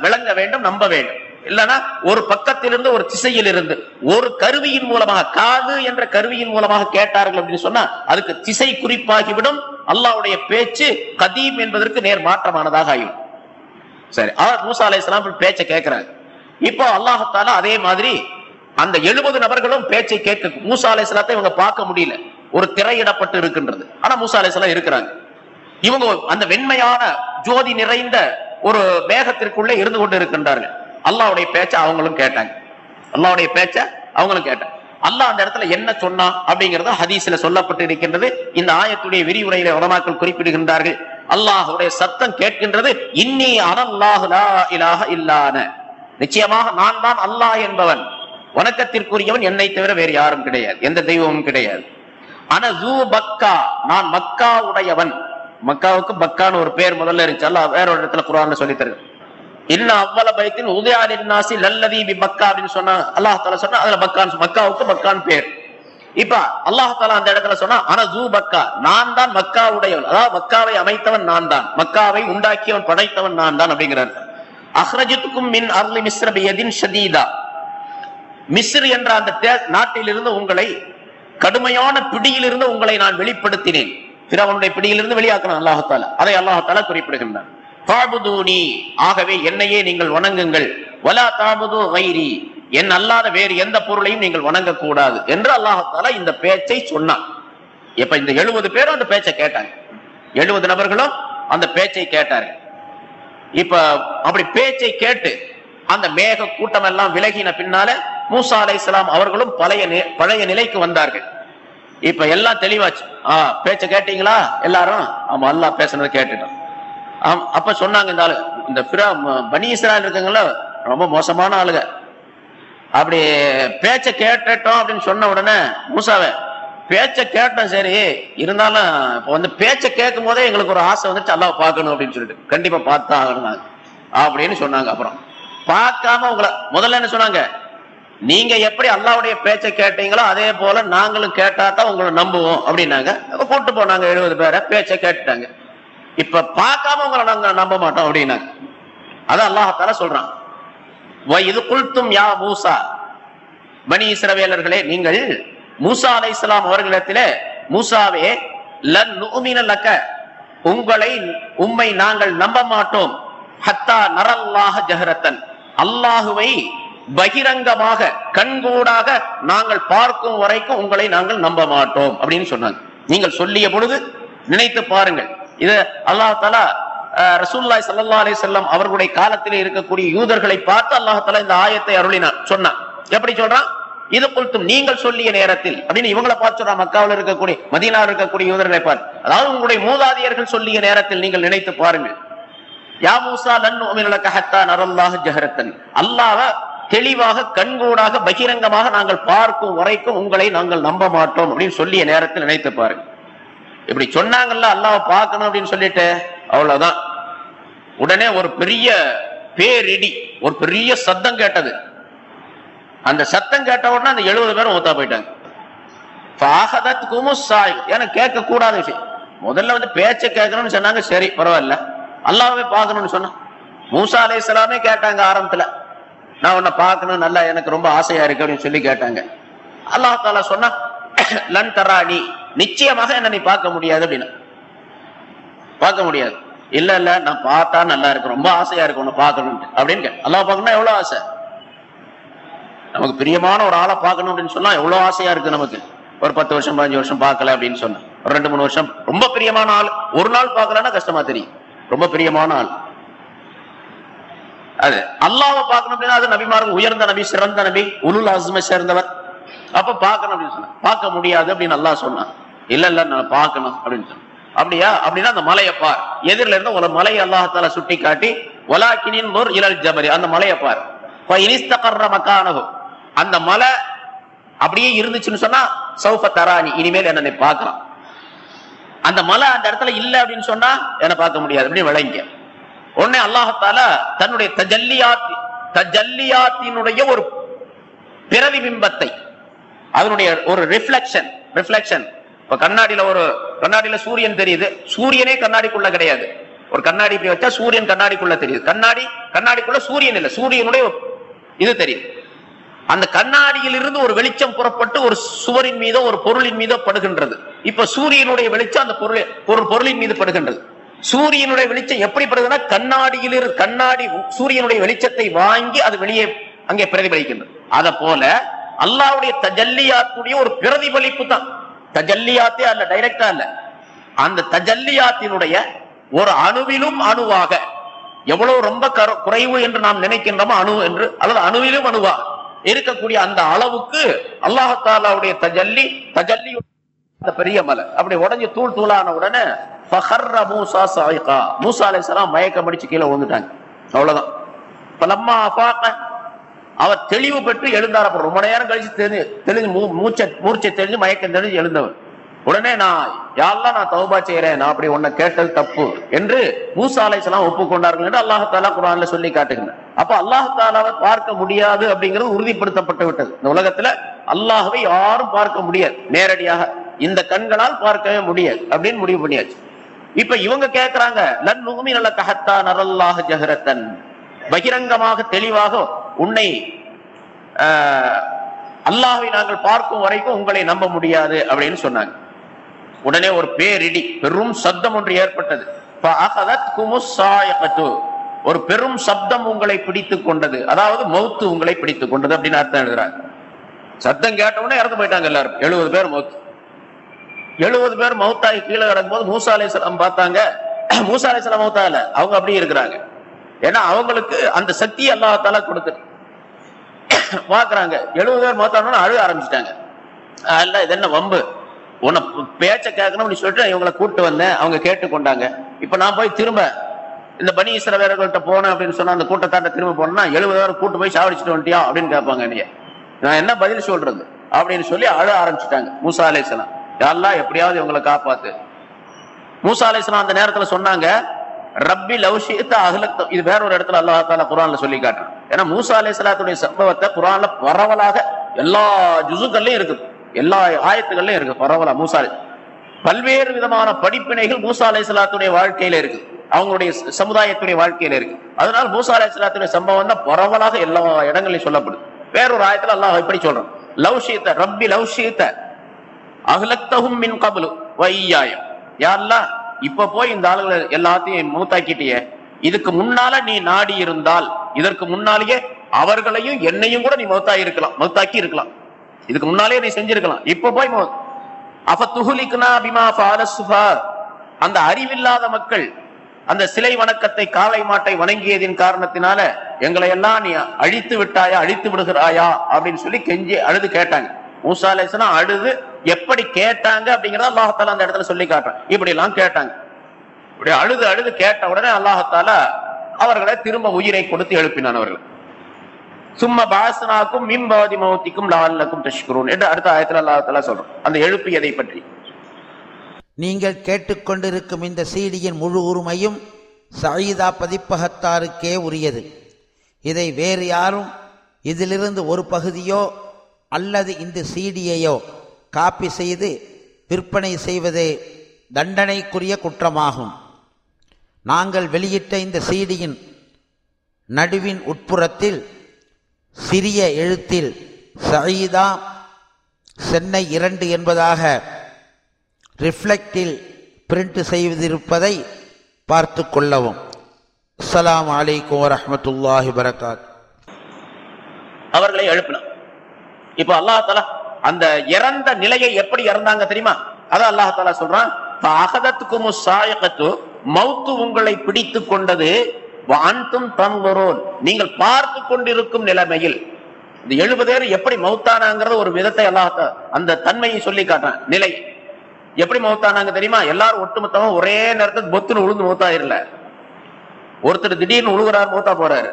Speaker 1: விளங்க வேண்டும் நம்ப வேண்டும். இல்லைன்னா ஒரு பக்கத்திலிருந்து ஒரு திசையில் இருந்து ஒரு கருவியின் மூலமாக காது என்ற கருவியின் மூலமாக கேட்டார்கள் அப்படின்னு சொன்னா அதுக்கு திசை குறிப்பாகிவிடும். அல்லாஹ்வுடைய பேச்சு கதீம் என்பதற்கு நேர் மாற்றமானதாக ஆகிடும் சரி அவர் மூசா அலை பேச்சை கேட்கிறாங்க இப்போ அல்லாஹால அதே மாதிரி அந்த எழுபது நபர்களும் பேச்சை கேட்க மூசா அலை இவங்க பார்க்க முடியல. ஒரு திரையிடப்பட்டு இருக்கின்றது. ஆனா மூசா அலை இருக்கிறாங்க. இவங்க அந்த வெண்மையான ஜோதி நிறைந்த ஒரு மேகத்திற்குள்ளே இருந்து கொண்டு இருக்கின்றார்கள் அல்லாவுடைய பேச்ச அவங்களும் கேட்டாங்க. அல்லாவுடைய பேச்ச அவங்களும் கேட்டாங்க. அல்லாஹ் அந்த இடத்துல என்ன சொன்னா அப்படிங்கறது ஹதீஸ்ல சொல்லப்பட்டு இருக்கின்றது இந்த ஆயத்துடைய விரிவுரையில உலமாக்கள் குறிப்பிடுகின்றார்கள். அல்லாஹுடைய சத்தம் கேட்கின்றது இன்னி அனல்லாஹு லா இல்லான. நிச்சயமாக நான் தான் அல்லாஹ் என்பவன். வணக்கத்திற்குரியவன் என்னை தவிர வேறு யாரும் கிடையாது. எந்த தெய்வமும் கிடையாது. ஆனா ஜூ பக்கா நான் மக்கா உடையவன் மக்காவுக்கு பக்கான்னு ஒரு பேர் முதல்ல இருந்துச்சு. அல்லாஹ் வேற ஒரு இடத்துல குரான் சொல்லி தருது. அவ்வள பயத்தில் உதயாலின் நாசி லல்லதி பி மக்கா அப்படின்னு சொன்னா அல்லாஹ் தாலா சொன்னா அதுல பக்கான் மக்காவுக்கு பக்கான் பேர். இப்ப அல்லாஹ் தாலா அந்த இடத்துல சொன்னா ஆனா ஜூ மக்கா நான் தான் மக்கா உடையவன் அதாவது மக்காவை அமைத்தவன் நான் தான். மக்காவை உண்டாக்கியவன் படைத்தவன் நான் தான் அப்படிங்கிறார். அஹ்ரஜித்துக்கும் மின் அருளி மிஸ்ர பியதின் ஷதீதா. மிஸ்ர் என்ற அந்த தே- நாட்டிலிருந்து உங்களை கடுமையான பிடியிலிருந்து உங்களை நான் வெளிப்படுத்தினேன். பிறவனுடைய பிடியிலிருந்து வெளியாக்கணும் அல்லாஹால அதை அல்லாஹால குறிப்பிடுகின்றான். தாபுதூனி ஆகவே என்னையே நீங்கள் வணங்குங்கள். வலா தாபுது வைரி என் அல்லாத வேறு எந்த பொருளையும் நீங்கள் வணங்கக்கூடாது என்று அல்லாஹால இந்த பேச்சை சொன்னான். இப்ப இந்த எழுபது பேரும் அந்த பேச்சை கேட்டாங்க. எழுபது நபர்களும் அந்த பேச்சை கேட்டார்கள் இப்ப அப்படி பேச்சை கேட்டு அந்த மேக கூட்டம் எல்லாம் விலகின பின்னால மூசா அலைஹிஸ்ஸலாம் அவர்களும் பழைய பழைய நிலைக்கு வந்தார்கள். இப்ப எல்லாம் தெளிவாச்சு. பேச்ச கேட்டீங்களா? எல்லாரும்? ஆமா அல்லா பேசுனதை கேட்டுட்டோம். ஆம், அப்ப சொன்னாங்க இந்த ஆளு இந்த பிற ம- பனி ரொம்ப மோசமான ஆளுங்க. அப்படி பேச்ச கேட்டுட்டோம் அப்படின்னு சொன்ன உடனே மூசாவே பேச்ச கேட்டோம் சரி இருந்தாலும் இப்ப வந்து பேச்ச கேட்கும் போதே எங்களுக்கு ஒரு ஆசை வந்துச்சு அல்லாவை பார்க்கணும் அப்படின்னு சொல்லிட்டு. கண்டிப்பா பார்த்தா ஆகணும் அப்படின்னு சொன்னாங்க அப்புறம். பார்க்காம உங்களை முதல்ல என்ன சொன்னாங்க? நீங்க எப்படி அல்லாவுடைய பேச்சை கேட்டீங்களோ அதே போல நாங்களும் கேட்டா தான் உங்களை நம்புவோம் அப்படின்னாங்க. அப்ப கூட்டு போனாங்க எழுபது பேரை பேச்சை கேட்டுட்டாங்க. இப்ப பார்க்காம உங்களை நாங்க நம்ப மாட்டோம் அப்படின்னாங்க. அதான் அல்லாஹால சொல்றான். இது குல்தும் யா மூசா. பனி இஸ்ரவேலர்களே நீங்கள் மூசா அலை இஸ்லாம் அவர்களிடத்திலே மூசாவே லன் லக்க. உங்களை உம்மை நாங்கள் நம்ப மாட்டோம். ஹத்தா நரல்லாக ஜஹரத்தன். அல்லாஹுவை பகிரங்கமாக கண்கூடாக நாங்கள் பார்க்கும் வரைக்கும் உங்களை நாங்கள் நம்ப மாட்டோம் அப்படின்னு சொன்னாங்க. நீங்கள் சொல்லிய பொழுது நினைத்து பாருங்கள். இது அல்லாஹ் தலா ரசூல்லாய் சல்லா அலி செல்லம் அவர்களுடைய காலத்திலே இருக்கக்கூடிய யூதர்களை பார்த்து அல்லாஹ் இந்த ஆயத்தை அருளினான். சொன்னான். எப்படி சொல்றான்? இது பொறுத்தும் நீங்கள் சொல்லிய நேரத்தில் அப்படின்னு இவங்களை பார்த்து சொல்றான் மக்காவில் இருக்கக்கூடிய மதினாவில் இருக்கக்கூடிய யூதர்களை பார்த்து. அதாவது உங்களுடைய மூதாதையர்கள் சொல்லிய நேரத்தில் நீங்கள் நினைத்து பாருங்கள். யா மூசா லன் உமினலக ஹத்தா நரல்லாஹ் ஜஹரத்தன். அல்லாஹ்வ தெளிவாக கண்கூடாக பகிரங்கமாக நாங்கள் பார்க்கும் வரைக்கும் உங்களை நாங்கள் நம்ப மாட்டோம் அப்படின்னு சொல்லிய நேரத்தில் நினைத்து பாருங்க. இப்படி சொன்னாங்கல்ல அல்லாஹ் பார்க்கணும் அப்படின்னு சொல்லிட்டு அவ்வளவுதான். உடனே ஒரு பெரிய பேரிடி ஒரு பெரிய சத்தம் கேட்டது. அந்த சத்தம் கேட்ட உடனே அந்த எழுபது பேரும் ஒத்தா போயிட்டாங்க. ஏன்னா கேட்க கூடாத விஷயம். முதல்ல வந்து பேச்சை கேட்கணும்னு சொன்னாங்க சரி பரவாயில்ல. அல்லாவே பார்க்கணும்னு சொன்னா மூசா அலைஹிஸ்ஸலாமே கேட்டாங்க ஆரம்பத்துல. நான் உன்னை பார்க்கணும் நல்லா எனக்கு ரொம்ப ஆசையா இருக்கு அப்படின்னு சொல்லி கேட்டாங்க. அல்லாஹ் தாலா சொன்னா லன் தராணி நிச்சயமாக என்ன நீ பார்க்க முடியாது அப்படின்னு. பார்க்க முடியாது. இல்ல இல்ல நான் பார்த்தா நல்லா இருக்கு ரொம்ப ஆசையா இருக்கு உன்னை பார்க்கணும் அப்படின்னு கே- அல்லாஹ் பார்க்கணும்னா எவ்வளவு ஆசை? நமக்கு பிரியமான ஒரு ஆளை பார்க்கணும் அப்படின்னு சொன்னா எவ்வளவு ஆசையா இருக்கு நமக்கு? ஒரு பத்து வருஷம் பதினஞ்சு வருஷம் பார்க்கல அப்படின்னு சொன்னா. ஒரு ரெண்டு மூணு வருஷம் ரொம்ப பிரியமான ஆள் ஒரு நாள் பார்க்கலன்னா கஷ்டமா தெரியும். ரொம்ப பிரியமான ஆள். அது அல்லாவை பார்க்கணும் அப்படின்னா அது நபிமார்கள் உயர்ந்த நபி சிறந்த நபி உலுல் அஸ்மை சேர்ந்தவர். அப்ப பார்க்கணும் அப்படின்னு சொன்னான் பார்க்க முடியாது அப்படின்னு அல்லாஹ் சொன்னான். இல்ல இல்ல நான் பார்க்கணும் அப்படின்னு சொன்னான். அப்படியா? அப்படின்னா அந்த மலையை பார். எதிரில இருந்து ஒரு மலையை அல்லாஹால சுட்டி காட்டி ஒலாக்கினின் ஒரு இலல் ஜபரி. அந்த மலையை பார். இப்ப இனிஸ்தகர்ற மக்கானகு அந்த மலை அப்படியே இருந்துச்சுன்னு சொன்னா சௌஃப தராணி இனிமேல் என்ன பார்க்கலாம். அந்த மலை அந்த இடத்துல இல்லை அப்படின்னு சொன்னா என்ன பார்க்க முடியாது. அப்படின்னு விளங்க உடனே அல்லாஹத்தால தன்னுடைய தஜல்லியாத்தி தஜல்லியாத்தினுடைய ஒரு பிரதிபிம்பத்தை அதனுடைய ஒரு ரிஃப்ளெக்ஷன் ரிஃப்ளெக்ஷன் இப்ப கண்ணாடியில ஒரு கண்ணாடியில சூரியன் தெரியுது. சூரியனே கண்ணாடிக்குள்ள கிடையாது. ஒரு கண்ணாடி இப்படி வச்சா சூரியன் கண்ணாடிக்குள்ள தெரியுது. கண்ணாடி கண்ணாடிக்குள்ள சூரியன் இல்லை சூரியனுடைய இது தெரியுது. அந்த கண்ணாடியில் இருந்து ஒரு வெளிச்சம் புறப்பட்டு ஒரு சுவரின் மீதோ ஒரு பொருளின் மீதோ படுகின்றது. இப்ப சூரியனுடைய வெளிச்சம் அந்த பொருள் ஒரு பொருளின் மீது படுகின்றது. சூரியனுடைய வெளிச்சம் எப்படி படுதுன்னா கண்ணாடியில் இரு கண்ணாடி சூரியனுடைய வெளிச்சத்தை வாங்கி அது வெளியே அங்கே பிரதிபலிக்கின்றது. அத போல அல்லாவுடைய தஜல்லியாத்துடைய ஒரு பிரதிபலிப்பு தான். தஜல்லியாத்தே அல்ல டைரக்டா அல்ல. அந்த தஜல்லியாத்தினுடைய ஒரு அணுவிலும் அணுவாக எவ்வளவு ரொம்ப கரு- குறைவு என்று நாம் நினைக்கின்றோமோ அணு என்று அல்லது அணுவிலும் அணுவாக இருக்கக்கூடிய அந்த அளவுக்கு அல்லாஹாலாவுடைய தஜல்லி தஜல்லியுடைய அந்த பெரிய மலை. அப்படி உடஞ்சி தூள் தூளான உடனே மூசா சாயிகா மூசா அலைஹிஸ்ஸலாம் மயக்கம் அடிச்சு கீழே விழுந்துட்டாங்க. அவ்வளவுதான். பலம்மா அஃபாக அவர் தெளிவு பெற்று எழுந்தார். அப்புறம் ரொம்ப நேரம் கழிச்சு தெரிஞ்சு தெளிஞ்சு மூச்சை மூர்ச்சை தெரிஞ்சு மயக்கம் தெரிஞ்சு எழுந்தவர். உடனே நான் யாரெல்லாம் நான் தௌபா செய்யறேன் நான் அப்படி உன்னை கேட்டது தப்பு. என்று மூசா அலைசலாம் ஒப்புக்கொண்டார்கள் என்று அல்லாஹ் தாலா சொல்லி காட்டுகிறேன் அப்ப அல்லாஹ் தாலாவை பார்க்க முடியாது அப்படிங்கிறது உறுதிப்படுத்தப்பட்டு விட்டது. இந்த உலகத்துல அல்லாஹவை யாரும் பார்க்க முடியாது நேரடியாக. இந்த கண்களால் பார்க்கவே முடியாது அப்படின்னு முடிவு பண்ணியாச்சு. இப்ப இவங்க கேட்கிறாங்க லன் நுகுமி நல்ல கஹத்தா நரல்லாக ஜஹரத்தன். பகிரங்கமாக தெளிவாக உன்னை அல்லாஹை நாங்கள் பார்க்கும் வரைக்கும் உங்களை நம்ப முடியாது அப்படின்னு சொன்னாங்க. உடனே ஒரு பேரிடி பெரும் சப்தம் ஒன்று ஏற்பட்டது. ஒரு பெரும் சப்தம் உங்களை பிடித்து கொண்டது. அதாவது மௌத்து உங்களை பிடித்துக் கொண்டது அப்படின்னு அர்த்தம் எழுதுறாங்க. சத்தம் கேட்டவுடனே இறந்து போயிட்டாங்க எல்லாரும். எழுபது பேர் மௌத்து எழுபது பேர் மௌத்தாகி கீழே கிடக்கும்போது மூசா அலிஸ்லாம் பார்த்தாங்க. மூசா அலிஸ்லாம் மௌத்தா இல்ல அவங்க அப்படியே இருக்கிறாங்க. ஏன்னா அவங்களுக்கு அந்த சக்தி அல்லாஹ் கொடுத்து பாக்குறாங்க எழுபது பேர் மௌத்தானோட அழுக ஆரம்பிச்சிட்டாங்க. அல்ல இது என்ன வம்பு? உன்னை பேச்ச கேட்கணும்னு சொல்லிட்டு இவங்களை கூப்பிட்டு வந்தேன். அவங்க கேட்டுக்கொண்டாங்க. இப்ப நான் போய் திரும்ப இந்த பனி இஸ்ரவேலர்கள்ட்ட போனேன் அப்படின்னு சொன்னா அந்த கூட்டத்தாண்ட திரும்ப போனா எழுபது பேர் கூட்டு போய் சாவடிச்சுட்டு வந்துட்டியா அப்படின்னு கேட்பாங்க என்னைய. நான் என்ன பதில் சொல்றது? அப்படின்னு சொல்லி அழ ஆரம்பிச்சுட்டாங்க மூசா அலேசலாம் யாரெல்லாம் எப்படியாவது இவங்களை காப்பாத்து. மூசா அலிஸ்லாம் அந்த நேரத்துல சொன்னாங்க ரப்பி லவ்ஷியத்தை அகலத்தம் இது வேற ஒரு இடத்துல அல்லாஹ் தாலா குரான்ல சொல்லி காட்டுறான். ஏன்னா மூசா அலிஸ்லாத்துடைய சம்பவத்தை குரான்ல பரவலாக எல்லா ஜுசுக்கள்லயும் இருக்குது. எல்லா ஆயத்துகள்லயும் இருக்கு பரவலா மூசா பல்வேறு விதமான படிப்பினைகள் மூசா அலிஸ்லாத்துடைய வாழ்க்கையில இருக்கு. அவங்களுடைய சமுதாயத்துடைய வாழ்க்கையில இருக்கு. அதனால மூசா அலிஸ்லாத்துடைய சம்பவம் தான் பரவலாக எல்லா இடங்களையும் சொல்லப்படுது. வேறொரு ஆயத்துல அல்லாஹ் இப்படி சொல்றான். லவ்ஷியத்தை ரப்பி லவ்ஷியத்தை அகலத்தகும் மின் கபலு வையாயம். யாரெல்லாம் இப்ப போய் இந்த ஆளுகளை எல்லாத்தையும் மூத்தாக்கிட்டிய. இதுக்கு முன்னால நீ நாடி இருந்தால் இதற்கு முன்னாலேயே அவர்களையும் என்னையும் கூட நீ மௌத்தாகி இருக்கலாம் மௌத்தாக்கி இருக்கலாம் இதுக்கு முன்னாலே நீ செஞ்சிருக்கலாம். இப்ப போய் மௌத் துகுலிக்னா அபிமா பிமா ஃபால அந்த அறிவில்லாத மக்கள் அந்த சிலை வணக்கத்தை காளை மாட்டை வணங்கியதின் காரணத்தினால எங்களை எல்லாம் நீ அழித்து விட்டாயா அழித்து விடுகிறாயா அப்படின்னு சொல்லி கெஞ்சி அழுது கேட்டாங்க. மூசா அழுது எப்படி கேட்டாங்க அப்படிங்கிறத அல்லாஹால அந்த இடத்துல சொல்லி காட்டுறான். இப்படி எல்லாம் கேட்டாங்க. இப்படி அழுது அழுது கேட்ட உடனே அல்லாஹத்தால அவர்களை திரும்ப உயிரை கொடுத்து எழுப்பினான் அவர்கள். சும்மா பாசனாக்கும் மிம்பாதி மௌத்திக்கும் லாலக்கும் தஷ்குரூன் என்று அடுத்த ஆயத்துல அல்லாஹத்தால சொல்றோம் அந்த எழுப்பியதை பற்றி?
Speaker 2: நீங்கள் கேட்டுக்கொண்டிருக்கும் இந்த சீடியின் முழு உரிமையும் சயீதா பதிப்பகத்தாருக்கே உரியது. இதை வேறு யாரும் இதிலிருந்து ஒரு பகுதியோ அல்லது இந்த சீடியையோ காப்பி செய்து விற்பனை செய்வதே தண்டனைக்குரிய குற்றமாகும். நாங்கள் வெளியிட்ட இந்த சீடியின் நடுவின் உட்புறத்தில் சிறிய எழுத்தில் சயீதா சென்னை இரண்டு என்பதாக ரிஃப்ளெக்டில் பிரிண்ட் செய்திருப்பதை பார்த்து கொள்ளவும். அஸ்லாம் அலைக்கும் வரமத்துல்லாஹி வரகாத்
Speaker 1: அவர்களை இப்போ அல்லாஹ் தலா அந்த இறந்த நிலையை எப்படி இறந்தாங்க தெரியுமா? அதான் அல்லாஹால சொல்றான் அகதத்துக்கும் சாயகத்து மௌத்து உங்களை பிடித்து கொண்டது வான்தும் தன்வரோன். நீங்கள் பார்த்து கொண்டிருக்கும் நிலைமையில் இந்த எழுபது பேர் எப்படி மௌத்தானாங்கிறது ஒரு விதத்தை அல்லாஹ் அந்த தன்மையை சொல்லி காட்டுறேன் நிலை. எப்படி மௌத்தானாங்க தெரியுமா? எல்லாரும் ஒட்டுமொத்தமா ஒரே நேரத்தில் பொத்துன்னு உழுந்து மௌத்தாயிரல. ஒருத்தர் திடீர்னு உழுகுறாரு மூத்தா போறாரு.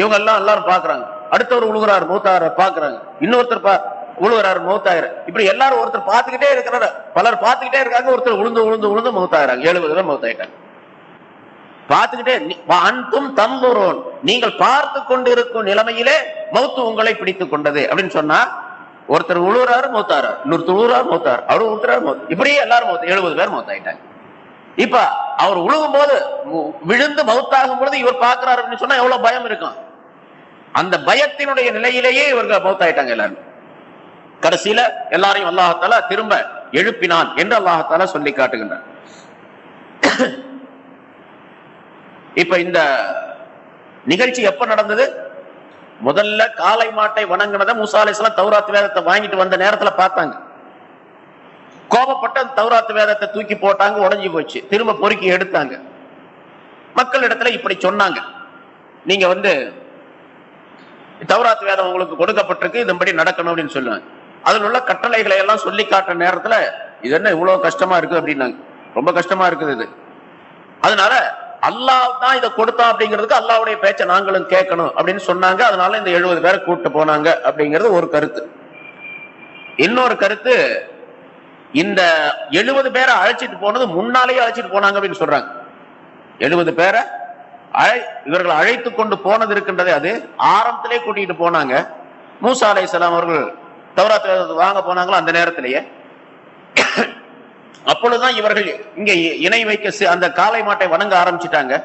Speaker 1: இவங்க எல்லாம் எல்லாரும் பாக்குறாங்க அடுத்தவர் உழுகுறாரு மூத்தார பாக்குறாங்க இன்னொருத்தர் உழுவுறாரு உழுகுறாரு இப்படி எல்லாரும் ஒருத்தர் பார்த்துக்கிட்டே இருக்கிறாரு பலர் பார்த்துக்கிட்டே இருக்காங்க ஒருத்தர் உளுந்து உளுந்து உளுந்து மூத்தாயிராங்க எழுபது பேர் மௌத்தாயிட்டாங்க. பார்த்துக்கிட்டே அன்பும் தம்புரோன் நீங்கள் பார்த்து கொண்டிருக்கும் நிலைமையிலே மௌத்து உங்களை பிடித்துக் கொண்டது. அப்படின்னு சொன்னா ஒருத்தர் உழுவுறாரு மூத்தாரு இன்னொருத்தர் உழுவுறாரு மௌத்தாரு அவரு உழுத்துறாரு மௌத்து இப்படியே எல்லாரும் மௌத்து எழுபது பேர் மௌத்தாயிட்டாங்க. இப்ப அவர் உழுகும் போது மு- விழுந்து மௌத்தாகும் பொழுது இவர் பாக்குறாரு அப்படின்னு சொன்னா எவ்வளவு பயம் இருக்கும். அந்த பயத்தினுடைய நிலையிலேயே இவர்கள் மௌத்தாயிட்டாங்க எல்லாரும். கடைசியில எல்லாரையும் அல்லாஹால திரும்ப எழுப்பினான் என்று அல்லாஹால சொல்லி காட்டுகின்றான். இப்ப இந்த நிகழ்ச்சி எப்ப நடந்தது? முதல்ல காளை மாட்டை வணங்கினதை மூசா அலிஸ்லாம் தௌராத் வேதத்தை வாங்கிட்டு வந்த நேரத்துல பார்த்தாங்க. கோபப்பட்ட அந்த தௌராத் வேதத்தை தூக்கி போட்டாங்க உடஞ்சி போச்சு. திரும்ப பொறுக்கி எடுத்தாங்க. மக்கள் இடத்துல இப்படி சொன்னாங்க. நீங்க வந்து தௌராத் வேதம் உங்களுக்கு கொடுக்கப்பட்டிருக்கு இதன்படி நடக்கணும் அப்படின்னு சொல்லுவாங்க. அதில் உள்ள கட்டளைகளை எல்லாம் சொல்லி காட்டுற நேரத்தில் இது என்ன இவ்வளோ கஷ்டமா இருக்கு அப்படின்னாங்க. ரொம்ப கஷ்டமா இருக்குது இது. அதனால அல்லாஹ் தான் இதை கொடுத்தா அப்படிங்கிறதுக்கு அல்லாவுடைய பேச்சை நாங்களும் கேட்கணும் அப்படின்னு சொன்னாங்க. அதனால இந்த எழுபது பேரை கூப்பிட்டு போனாங்க அப்படிங்கிறது ஒரு கருத்து. இன்னொரு கருத்து இந்த எழுபது பேரை அழைச்சிட்டு போனது முன்னாலேயே அழைச்சிட்டு போனாங்க அப்படின்னு சொல்றாங்க. எழுபது பேரை அழை இவர்கள் அழைத்து கொண்டு போனது இருக்கின்றதே அது. ஆரம்பத்திலே கூட்டிகிட்டு போனாங்க. மூசா அலை அவர்கள் தௌராத் வாங்க போனாங்களோ அந்த நேரத்திலேயே. அப்பொழுதுதான் இவர்கள் இங்க இ- இணை வைக்க அந்த காளை மாட்டை வணங்க ஆரம்பிச்சிட்டாங்க.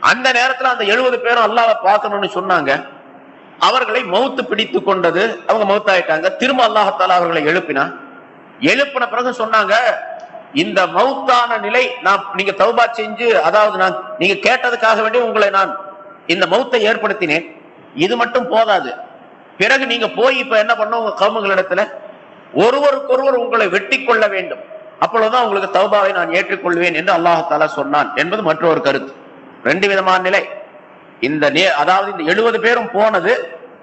Speaker 1: அந்த நேரத்துல அந்த எழுபது பேரும் அல்லாவை பார்க்கணும்னு சொன்னாங்க. அவர்களை மௌத்து பிடித்து கொண்டது அவங்க மௌத்தாயிட்டாங்க. திரும்ப அல்லாஹத்தால அவர்களை எழுப்பினா. எழுப்பின பிறகு சொன்னாங்க இந்த மௌத்தான நிலை நான் நீங்க தௌபா செஞ்சு அதாவது நான் நீங்க கேட்டதுக்காக வேண்டி உங்களை நான் இந்த மௌத்தை ஏற்படுத்தினேன். இது மட்டும் போதாது. பிறகு நீங்க போய் இப்ப என்ன பண்ண உங்க கவுமுகளிடத்துல? ஒருவருக்கொருவர் உங்களை வெட்டி கொள்ள வேண்டும். அப்பொழுதுதான் உங்களுக்கு தௌபாவை நான் ஏற்றுக்கொள்வேன் என்று அல்லாஹால சொன்னான் என்பது மற்றொரு கருத்து. ரெண்டு விதமான நிலை. இந்த அதாவது இந்த எழுபது பேரும் போனது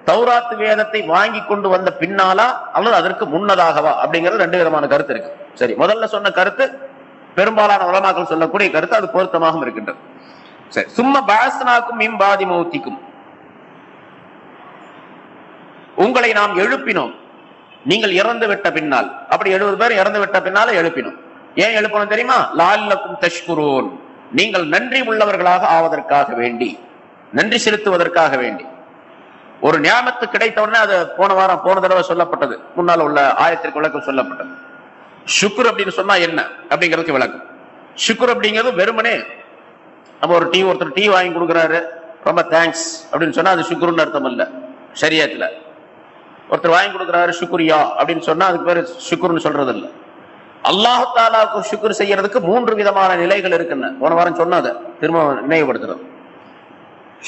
Speaker 1: தௌராத்து வேதத்தை வாங்கி கொண்டு வந்த பின்னாலா அல்லது அதற்கு முன்னதாகவா அப்படிங்கிறது ரெண்டு விதமான கருத்து இருக்கு. சரி முதல்ல சொன்ன கருத்து பெரும்பாலான உலமாக்கள் சொல்லக்கூடிய கருத்து அது பொருத்தமாகவும் இருக்கின்றது. சரி சும்மா பாசனாக்கும் மிம்பாதி மௌத்திக்கும். உங்களை நாம் எழுப்பினோம். நீங்கள் இறந்து விட்ட பின்னால். அப்படி எழுபது பேர் இறந்து விட்ட பின்னால எழுப்பினோம். ஏன் எழுப்பணும் தெரியுமா? லால்லக்கும் தஷ்குரோன் நீங்கள் நன்றி உள்ளவர்களாக ஆவதற்காக வேண்டி நன்றி செலுத்துவதற்காக வேண்டி. ஒரு ஞாபகத்து கிடைத்த உடனே அது போன வாரம் போன தடவை சொல்லப்பட்டது. முன்னால் உள்ள ஆயத்திற்கு விளக்கம் சொல்லப்பட்டது. சுக்குர் அப்படின்னு சொன்னா என்ன? அப்படிங்கிறதுக்கு விளக்கம். சுக்குர் அப்படிங்கிறது வெறுமனே நம்ம ஒரு டீ ஒருத்தர் டீ வாங்கி கொடுக்குறாரு. ரொம்ப தேங்க்ஸ் அப்படின்னு சொன்னா அது சுக்குருன்னு அர்த்தம் இல்லை. சரியத்துல. ஒருத்தர் வாங்கி கொடுக்குறாரு சுக்குரியா அப்படின்னு சொன்னா அதுக்கு பேர் சுக்குர்னு சொல்றது இல்லை அல்லாஹாலாவுக்கு சுக்குர் செய்யறதுக்கு மூன்று விதமான நிலைகள் இருக்குன்னு. போன வாரம் சொன்னதை திரும்ப நினைவுபடுத்துறது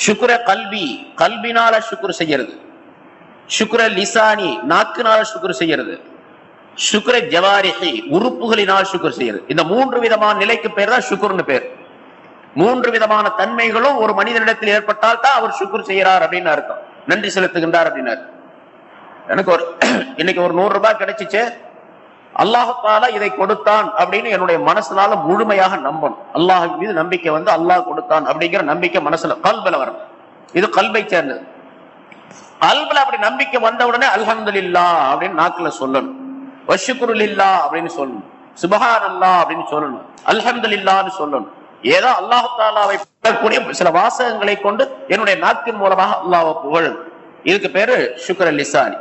Speaker 1: சுக்குர கல்வி கல்வினால சுக்குர் செய்யறது. சுக்குர லிசானி நாக்குனால சுக்குர் செய்யறது. சுக்குர ஜவாரிஹி உறுப்புகளினால் சுக்குர் செய்யறது. இந்த மூன்று விதமான நிலைக்கு பேர் தான் சுக்குர்னு பேர். மூன்று விதமான தன்மைகளும் ஒரு மனிதனிடத்தில் ஏற்பட்டால் தான் அவர் சுக்குர் செய்யறார் அப்படின்னு அர்த்தம். நன்றி செலுத்துகின்றார் அப்படின்னு அர்த்தம். எனக்கு ஒரு இன்னைக்கு ஒரு நூறு ரூபாய் கிடைச்சிச்சு. அல்லாஹால இதை கொடுத்தான் அப்படின்னு என்னுடைய மனசுனால முழுமையாக நம்பணும். அல்லாஹ் மீது நம்பிக்கை வந்து அல்லாஹ் கொடுத்தான் அப்படிங்கிற நம்பிக்கை மனசுல கல்பல வரும். இது கல்வை சேர்ந்தது. கல்பல அப்படி நம்பிக்கை வந்த உடனே அல்ஹம்துலில்லா அப்படின்னு நாக்குல சொல்லணும். வஷுக்குருலில்லா அப்படின்னு சொல்லணும். சுபஹான் அல்லா அப்படின்னு சொல்லணும். அல்ஹம்துலில்லான்னு சொல்லணும். ஏதோ அல்லாஹு தாலாவை புகழக்கூடிய சில வாசகங்களை கொண்டு என்னுடைய நாக்கின் மூலமாக அல்லாவை புகழ். இதுக்கு பேரு சுக்கர லிசானி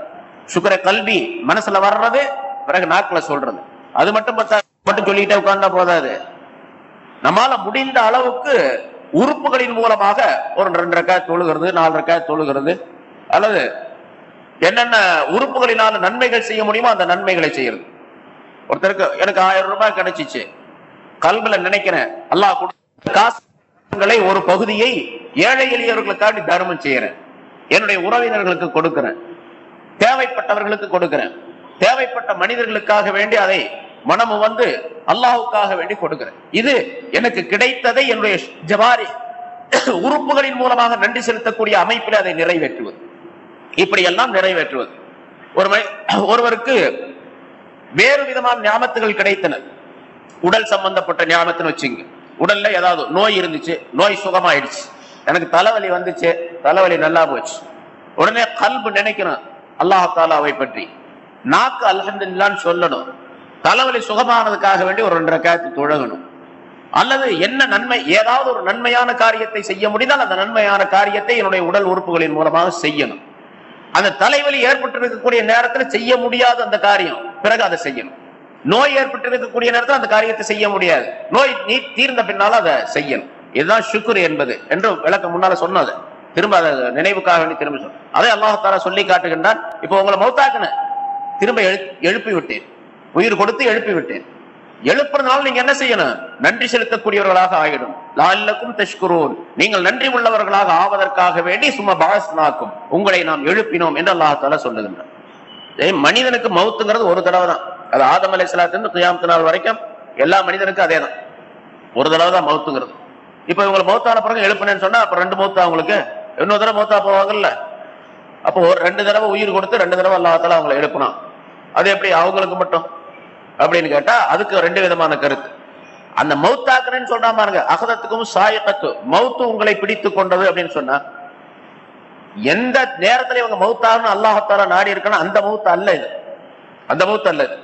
Speaker 1: சுக்கர கல்வி மனசுல வர்றது பிறகு நாக்கில் சொல்றது. அது மட்டும் பார்த்தா மட்டும் சொல்லிட்டே உட்கார்ந்தா போதாது. நம்மால முடிந்த அளவுக்கு உறுப்புகளின் மூலமாக ஒரு ரெண்டு ரக்காய் தொழுகிறது நாலு ரக்காய் தொழுகிறது அல்லது என்னென்ன உறுப்புகளினால நன்மைகள் செய்ய முடியுமோ அந்த நன்மைகளை செய்யறது ஒருத்தருக்கு எனக்கு ஆயிரம் ரூபாய் கிடைச்சிச்சு. கல்வில நினைக்கிறேன். அல்லாஹ் கொடுத்த காசுகளை ஒரு பகுதியை ஏழை எளியவர்களுக்காண்டி தர்மம் செய்யறேன். என்னுடைய உறவினர்களுக்கு கொடுக்கிறேன். தேவைப்பட்டவர்களுக்கு கொடுக்கிறேன். தேவைப்பட்ட மனிதர்களுக்காக வேண்டி அதை மனமு வந்து அல்லாஹுக்காக வேண்டி கொடுக்கிறேன். இது எனக்கு கிடைத்ததை என்னுடைய ஜவாரி உறுப்புகளின் மூலமாக நன்றி செலுத்தக்கூடிய அமைப்பில் அதை நிறைவேற்றுவது. இப்படியெல்லாம் நிறைவேற்றுவது. ஒரு ஒருவருக்கு வேறு விதமான ஞாபகத்துகள் கிடைத்தன. உடல் சம்பந்தப்பட்ட ஞாபகத்துன்னு வச்சுங்க. உடல்ல ஏதாவது நோய் இருந்துச்சு நோய் சுகமாயிடுச்சு. எனக்கு தலைவலி வந்துச்சு தலைவலி நல்லா போச்சு. உடனே கல்பு நினைக்கணும் அல்லாஹாலாவை பற்றி. நாக்கு அல்ஹம்துலில்லான்னு சொல்லணும். தலைவலி சுகமானதுக்காக வேண்டி ஒரு ரெண்டரை காயத்து தொழகணும். அல்லது என்ன நன்மை ஏதாவது ஒரு நன்மையான காரியத்தை செய்ய முடிந்தால் அந்த நன்மையான காரியத்தை என்னுடைய உடல் உறுப்புகளின் மூலமாக செய்யணும். அந்த தலைவலி ஏற்பட்டிருக்கக்கூடிய நேரத்தில் செய்ய முடியாத அந்த காரியம் பிறகு அதை செய்யணும். நோய் ஏற்பட்டு இருக்கக்கூடிய நேரத்தில் அந்த காரியத்தை செய்ய முடியாது. நோய் நீ தீர்ந்த பின்னாலும் அதை செய்யணும். இதுதான் சுக்குர் என்பது என்று விளக்கம் முன்னால சொன்னது. திரும்ப அதை நினைவுக்காக வேண்டி திரும்ப சொன்ன அதை அல்லாஹால சொல்லி காட்டுகின்றான். இப்போ உங்களை மௌத்தாக்குன. திரும்ப எழுப்பி விட்டேன் உயிர் கொடுத்து எழுப்பி விட்டேன் எழுப்புறதுனால நீங்க என்ன செய்யணும்? நன்றி செலுத்தக்கூடியவர்களாக ஆகிடும் லால்லக்கும் தஷ்குரூன். நீங்கள் நன்றி உள்ளவர்களாக ஆவதற்காக வேண்டி சும்மா பாஸ்னாக்கும் உங்களை நாம் எழுப்பினோம் என்று அல்லாஹால சொல்லுகின்றார் மனிதனுக்கு மவுத்துங்கிறது ஒரு தடவை தான். அது ஆதம் அலை சலாத்தின் கியாமத்து நாள் வரைக்கும் எல்லா மனிதனுக்கும் அதே தான். ஒரு தடவை தான் மவுத்துங்கிறது இப்ப இவங்களை மௌத்தான பிறகு எழுப்புனேன்னு சொன்னா அப்ப ரெண்டு மௌத்தா அவங்களுக்கு இன்னொரு தடவை மௌத்தா போவாங்கல்ல? அப்போ ஒரு ரெண்டு தடவை உயிர் கொடுத்து ரெண்டு தடவை அல்லாத்தால அவங்களை எழுப்பினான். அது எப்படி? அவங்களுக்கு மட்டும். அப்படின்னு கேட்டா அதுக்கு ரெண்டு விதமான கருத்து. அந்த மௌத்தாக்குறேன்னு சொல்றா பாருங்க அகதத்துக்கும் சாயக்கத்து மௌத்து உங்களை பிடித்து கொண்டது அப்படின்னு சொன்னா எந்த நேரத்துல இவங்க மௌத்தாகணும் அல்லாஹத்தால நாடி இருக்கணும் அந்த மௌத்து அல்ல இது. அந்த மௌத்து அல்ல இது.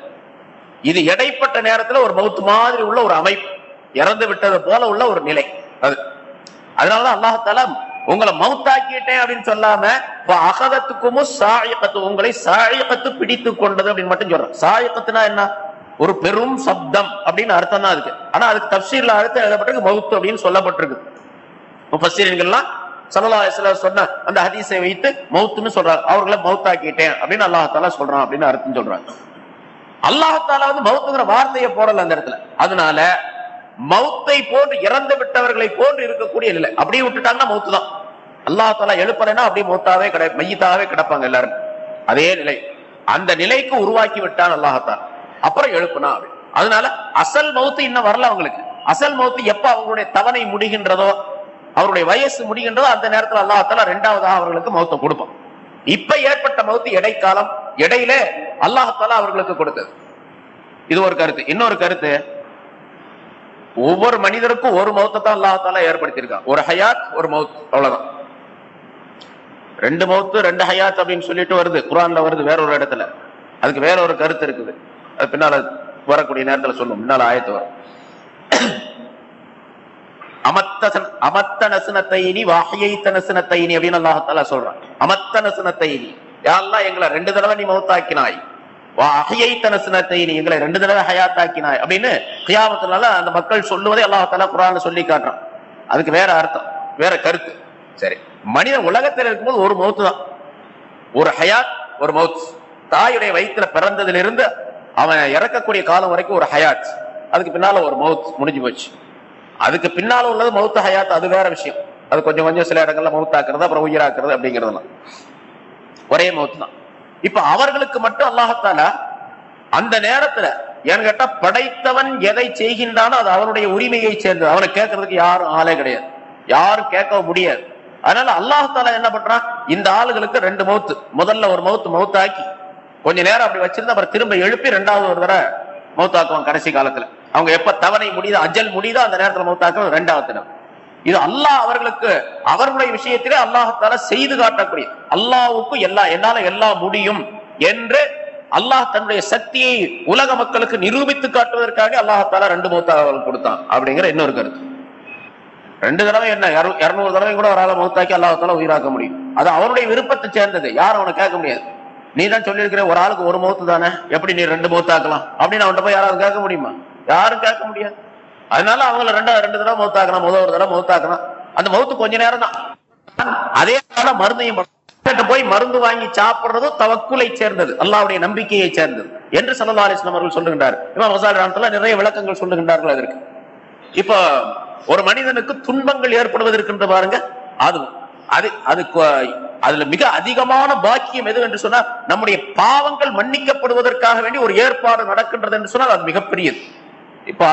Speaker 1: இது இடைப்பட்ட நேரத்துல ஒரு மௌத்து மாதிரி உள்ள ஒரு அமைப்பு. இறந்து விட்டது போல உள்ள ஒரு நிலை. அது. அதனாலதான் அல்லாஹத்தால உங்களை மௌத்தாக்கிட்டேன் அப்படின்னு சொல்லாம அகதத்துக்கும் சாயக்கத்து உங்களை சாயக்கத்து பிடித்து கொண்டது அப்படின்னு மட்டும் சொல்றோம். சாயக்கத்துனா என்ன? ஒரு பெரும் சப்தம் அப்படின்னு அர்த்தம் தான் அதுக்கு. ஆனா அதுக்கு தப்சீர்ல அர்த்தம் எழுதப்பட்டிருக்கு மவுத்து அப்படின்னு சொல்லப்பட்டிருக்கு. முஃபஸ்ஸீரீன்கள்லாம் ஸல்லல்லாஹு அலைஹி சொன்ன அந்த ஹதீஸை வைத்து மௌத்துன்னு சொல்றாரு அவர்களை மௌத்தாக்கிட்டேன் அப்படின்னு அல்லாஹாலா சொல்றான் அப்படின்னு அர்த்தம் சொல்றாங்க. அல்லாஹாலா வந்து மௌத்துங்கிற வார்த்தையை போடல அந்த இடத்துல. அதனால மௌத்தை போன்று இறந்து விட்டவர்களை போன்று இருக்கக்கூடிய நிலை. அப்படியே விட்டுட்டாங்கன்னா மௌத்து தான். தலா எழுப்பலைன்னா அப்படியே மௌத்தாவே கிட மையத்தாவே கிடப்பாங்க எல்லாரும். அதே நிலை. அந்த நிலைக்கு உருவாக்கி விட்டான் அல்லாஹத்தான் அப்புறம் எழுப்புனா அப்படி. அதனால அசல் மௌத்து இன்னும் வரல அவங்களுக்கு. அசல் மௌத்து எப்ப அவங்களுடைய தவணை முடிகின்றதோ அவருடைய வயசு முடிகின்றதோ அந்த நேரத்துல அல்லாஹால ரெண்டாவதாக அவர்களுக்கு மௌத்தம் கொடுப்பான். இப்ப ஏற்பட்ட மௌத்து இடைக்காலம் இடையில அல்லாஹால அவர்களுக்கு கொடுத்தது. இது ஒரு கருத்து. இன்னொரு கருத்து ஒவ்வொரு மனிதருக்கும் ஒரு மௌத்தை தான் அல்லாஹால ஏற்படுத்தியிருக்கான். ஒரு ஹயாத் ஒரு மவுத் அவ்வளவுதான். ரெண்டு மௌத்து ரெண்டு ஹயாத் அப்படின்னு சொல்லிட்டு வருது. குரான்ல வருது வேற ஒரு இடத்துல. அதுக்கு வேற ஒரு கருத்து இருக்குது. அது பின்னால வரக்கூடிய நேரத்துல சொல்லும். பின்னால ஆயத்து வரும். அமத்த அமத்த நசுனத்தைனி வாஹைத்த நசுனத்தைனி அப்படின்னு அல்லாஹால சொல்றான். அமத்த நசுனத்தைனி யாரெல்லாம் எங்களை ரெண்டு தடவை நீ மௌத்தாக்கினாய் எங்களை ரெண்டு தடவை ஹயாத்தாக்கினாய் அப்படின்னு ஹியாமத்தினால அந்த மக்கள் சொல்லுவதை அல்லாஹால குரான் சொல்லி காட்டுறான். அதுக்கு வேற அர்த்தம் வேற கருத்து. சரி மனிதன் உலகத்தில் இருக்கும்போது ஒரு மௌத்து தான். ஒரு ஹயாத் ஒரு மவுத் தாயுடைய வயிற்றுல பிறந்ததிலிருந்து அவன் இறக்கக்கூடிய காலம் வரைக்கும் ஒரு ஹயாத். அதுக்கு பின்னால ஒரு மவுத் முடிஞ்சு போச்சு. அதுக்கு பின்னால உள்ளது மவுத்த ஹயாத் அது வேற விஷயம். அது கொஞ்சம் கொஞ்சம் சில இடங்கள்ல மவுத்தாக்குறது அப்புறம் உயிராக்குறது அப்படிங்கிறதுலாம் ஒரே மவுத் தான் இப்ப அவர்களுக்கு மட்டும் அல்லாஹத்தால அந்த நேரத்துல ஏன்னு கேட்டா படைத்தவன் எதை செய்கின்றானோ அது அவனுடைய உரிமையை சேர்ந்தது. அவனை கேட்கறதுக்கு யாரும் ஆளே கிடையாது. யாரும் கேட்க முடியாது. அதனால அல்லாஹால என்ன பண்றான்? இந்த ஆளுகளுக்கு ரெண்டு மவுத்து முதல்ல ஒரு மவுத்து மவுத்தாக்கி கொஞ்ச நேரம் அப்படி வச்சிருந்தா அப்புறம் திரும்ப எழுப்பி ரெண்டாவது ஒரு தடவை மவுத்தாக்குவான் கடைசி காலத்துல. அவங்க எப்ப தவணை முடியுதோ அஜல் முடியுதோ அந்த நேரத்துல மவுத்தாக்குறது ரெண்டாவது தடவை. இது அல்லாஹ் அவர்களுக்கு அவர்களுடைய விஷயத்திலே அல்லாஹால செய்து காட்டக்கூடிய அல்லாஹ்வுக்கு எல்லா என்னால எல்லாம் முடியும் என்று அல்லாஹ் தன்னுடைய சக்தியை உலக மக்களுக்கு நிரூபித்து காட்டுவதற்காக அல்லாஹால ரெண்டு மௌத்தாக கொடுத்தான் அப்படிங்கிற இன்னொரு கருத்து. ரெண்டு தடவை என்ன இருநூறு தடவை கூட ஒரு ஆளை மௌத்தாக்கி அல்லாஹால உயிராக்க முடியும். அது அவருடைய விருப்பத்தை சேர்ந்தது யாரும் அவனை கேட்க முடியாது. நீ தான் சொல்லியிருக்கிற ஒரு ஆளுக்கு ஒரு மௌத்து தானே எப்படி நீ ரெண்டு மௌத்தாக்கலாம் அப்படின்னு அவன்கிட்ட போய் யாராவது கேட்க முடியுமா? யாரும் கேட்க முடியாது. அதனால அவங்கள ரெண்டா ரெண்டு தடவை மௌத்தாக்கணும் முதல் ஒரு தடவை மௌத்தாக்கணும். அந்த மௌத்து கொஞ்ச நேரம் தான் அதே போல மருந்தையும் போய் மருந்து வாங்கி சாப்பிடுறது தவக்குலை சேர்ந்தது. அல்லாவுடைய நம்பிக்கையை சேர்ந்தது. என்று சல்லா அலிஸ்லாம் அவர்கள் சொல்லுகின்றார். இமாம் மசால் ராமத்துல நிறைய விளக்கங்கள் சொல்லுகின்றார்கள் அதற்கு. இப்போ ஒரு மனிதனுக்கு துன்பங்கள் ஏற்படுவதற்கின்ற பாருங்க அது அது அது அதுல மிக அதிகமான பாக்கியம் எது என்று சொன்னா நம்முடைய பாவங்கள் மன்னிக்கப்படுவதற்காக வேண்டி ஒரு ஏற்பாடு நடக்கின்றது என்று சொன்னால் அது மிகப்பெரியது. இப்ப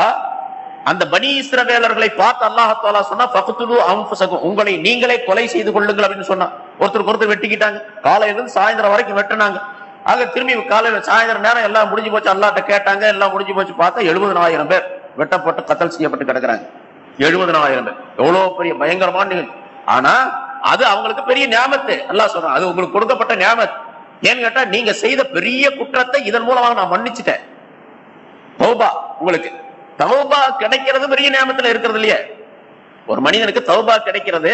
Speaker 1: அந்த பனி இஸ்ரவேலர்களை பார்த்து அல்லாஹாலா சொன்னா பகுத்துலு அம்புசகம் உங்களை நீங்களே கொலை செய்து கொள்ளுங்கள் அப்படின்னு சொன்னா. ஒருத்தருக்கு ஒருத்தர் வெட்டிக்கிட்டாங்க. காலையில இருந்து சாயந்தரம் வரைக்கும் வெட்டினாங்க. ஆக திரும்பி காலையில சாயந்தரம் நேரம் எல்லாம் முடிஞ்சு போச்சு. அல்லாட்ட கேட்டாங்க. எல்லாம் முடிஞ்சு போச்சு பார்த்தா எழுபதனாயிரம் பேர் வெட்டப்பட்டு கத்தல் செய்யப்பட்டு கிடக்குறாங்க. எழுபதனாயிரம் பேர். எவ்வளவு பெரிய பயங்கரமான நிகழ்ச்சி. ஆனா அது அவங்களுக்கு பெரிய ஞாபத்து அல்லாஹ் சொல்றான் அது உங்களுக்கு கொடுக்கப்பட்ட ஞாபத் ஏன்னு கேட்டா நீங்க செய்த பெரிய குற்றத்தை இதன் மூலமாக நான் மன்னிச்சுட்டேன். உங்களுக்கு. தௌபா கிடைக்கிறது பெரிய ஞாபகத்துல இருக்கிறது இல்லையே? ஒரு மனிதனுக்கு தௌபா கிடைக்கிறது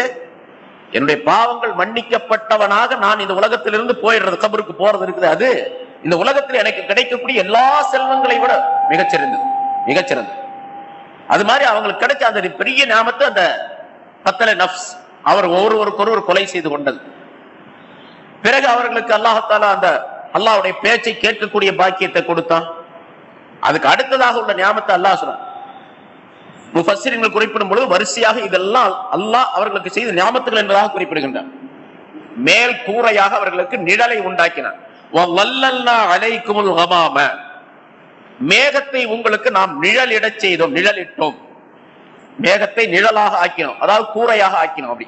Speaker 1: என்னுடைய பாவங்கள் மன்னிக்கப்பட்டவனாக நான் இந்த உலகத்திலிருந்து போயிடுறது கபருக்கு போறது இருக்குது. அது இந்த உலகத்தில் எனக்கு கிடைக்கக்கூடிய எல்லா செல்வங்களை விட மிகச்சிறந்தது மிகச்சிறந்தது. அது மாதிரி அவங்களுக்கு கிடைச்ச அந்த பெரிய நாமத்தை அந்த பத்தலை நப்ஸ் அவர் ஒருவருக்கொருவர் கொலை செய்து கொண்டது. பிறகு அவர்களுக்கு அல்லாஹத்தாலா அந்த அல்லாஹ்வுடைய பேச்சை கேட்கக்கூடிய பாக்கியத்தை கொடுத்தான். அதுக்கு அடுத்ததாக உள்ள ஞாபகத்தை அல்லாஹ் சொல்றான். முஃபஸ்ஸிரின்கள் குறிப்பிடும் பொழுது வரிசையாக இதெல்லாம் அல்லாஹ் அவர்களுக்கு செய்த ஞாபகத்துகள் என்பதாக குறிப்பிடுகின்றார். மேல் கூரையாக அவர்களுக்கு நிழலை உண்டாக்கினார். அலைக்குமுல் கமாம. மேகத்தை உங்களுக்கு நாம் நிழலிடச் செய்தோம் நிழலிட்டோம். மேகத்தை நிழலாக ஆக்கினோம். அதாவது கூரையாக ஆக்கினோம் அப்படி.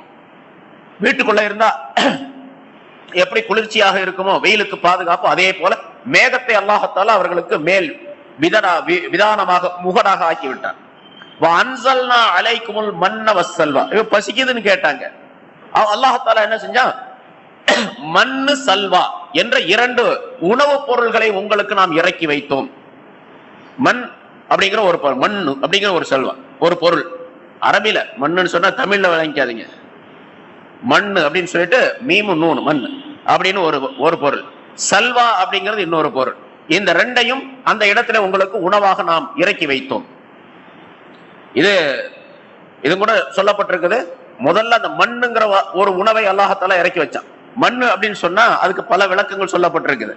Speaker 1: வீட்டுக்குள்ள இருந்தா எப்படி குளிர்ச்சியாக இருக்குமோ வெயிலுக்கு பாதுகாப்பு அதே போல மேகத்தை அல்லாஹத்தால அவர்களுக்கு மேல் விதனா வி- விதானமாக முகடாக ஆக்கி விட்டான் அன்சல்னா அலைக்குமுல் மன்ன வசல்வா இவ பசிக்குதுன்னு கேட்டாங்க. அல்லாஹால என்ன செஞ்சான் மண்ணு சல்வா என்ற இரண்டு உணவுப் பொருள்களை உங்களுக்கு நாம் இறக்கி வைத்தோம். மண் அப்படிங்கிற ஒரு பொருள் மண் அப்படிங்கிற ஒரு செல்வா ஒரு பொருள். அரபில மண்ணுன்னு சொன்னா தமிழ்ல விளங்கிக்காதீங்க. மண் அப்படின்னு சொல்லிட்டு மீமு நூன் மண் அப்படின்னு ஒரு ஒரு பொருள். சல்வா அப்படிங்கிறது இன்னொரு பொருள். இந்த ரெண்டையும் அந்த இடத்துல உங்களுக்கு உணவாக நாம் இறக்கி வைத்தோம். இது இது கூட சொல்லப்பட்டிருக்குது. முதல்ல அந்த மண்ணுங்கிற ஒரு உணவை அல்லாஹத்தால இறக்கி வச்சான். மண் அப்படின்னு சொன்னா அதுக்கு பல விளக்கங்கள் சொல்லப்பட்டிருக்குது.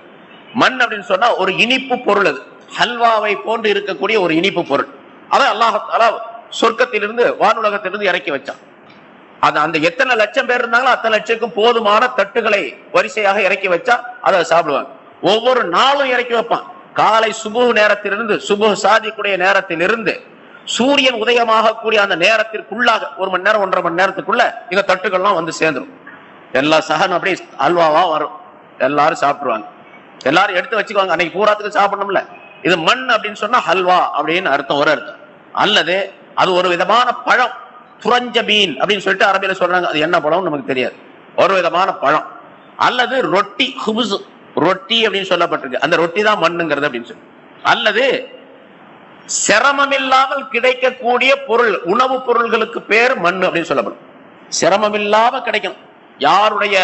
Speaker 1: மண் அப்படின்னு சொன்னா ஒரு இனிப்பு பொருள் அது. ஹல்வாவை போன்று இருக்கக்கூடிய ஒரு இனிப்பு பொருள். அதை அல்லாஹத்தால சொர்க்கத்திலிருந்து வானுலகத்திலிருந்து இறக்கி வச்சான். அது அந்த எத்தனை லட்சம் பேர் இருந்தாங்களோ அத்தனை லட்சத்துக்கும் போதுமான தட்டுகளை வரிசையாக இறக்கி வச்சா அதை சாப்பிடுவாங்க. ஒவ்வொரு நாளும் இறக்கி வைப்பான். காலை சுபு நேரத்திலிருந்து சுபு சாதிக்கூடிய நேரத்திலிருந்து சூரியன் உதயமாக கூடிய அந்த நேரத்திற்குள்ளாக ஒரு மணி நேரம் ஒன்றரை மணி நேரத்துக்குள்ள இந்த தட்டுகள்லாம் வந்து சேர்ந்துடும் எல்லா சகனும் அப்படியே அல்வாவா வரும். எல்லாரும் சாப்பிடுவாங்க. எல்லாரும் எடுத்து வச்சுக்குவாங்க. அன்னைக்கு பூராத்துக்கு சாப்பிடணும்ல. இது மண் அப்படின்னு சொன்னா ஹல்வா அப்படின்னு அர்த்தம் ஒரு அர்த்தம். அல்லது அது ஒரு விதமான பழம் துரஞ்ச மீன் அப்படின்னு சொல்லிட்டு அரபியில சொல்றாங்க. அது என்ன பழம் நமக்கு தெரியாது. ஒரு விதமான பழம். அல்லது ரொட்டி ஹுபுசு. ரொட்டி அப்படின்னு சொல்லப்பட்டிருக்கு. அந்த ரொட்டி தான் மண்ணுங்கிறது அப்படின்னு சொல்லி. அல்லது சிரமம் இல்லாமல் கிடைக்கக்கூடிய பொருள் உணவுப் பொருள்களுக்கு பேர் மண் அப்படின்னு சொல்லப்படும். சிரமம் இல்லாம கிடைக்கும். யாருடைய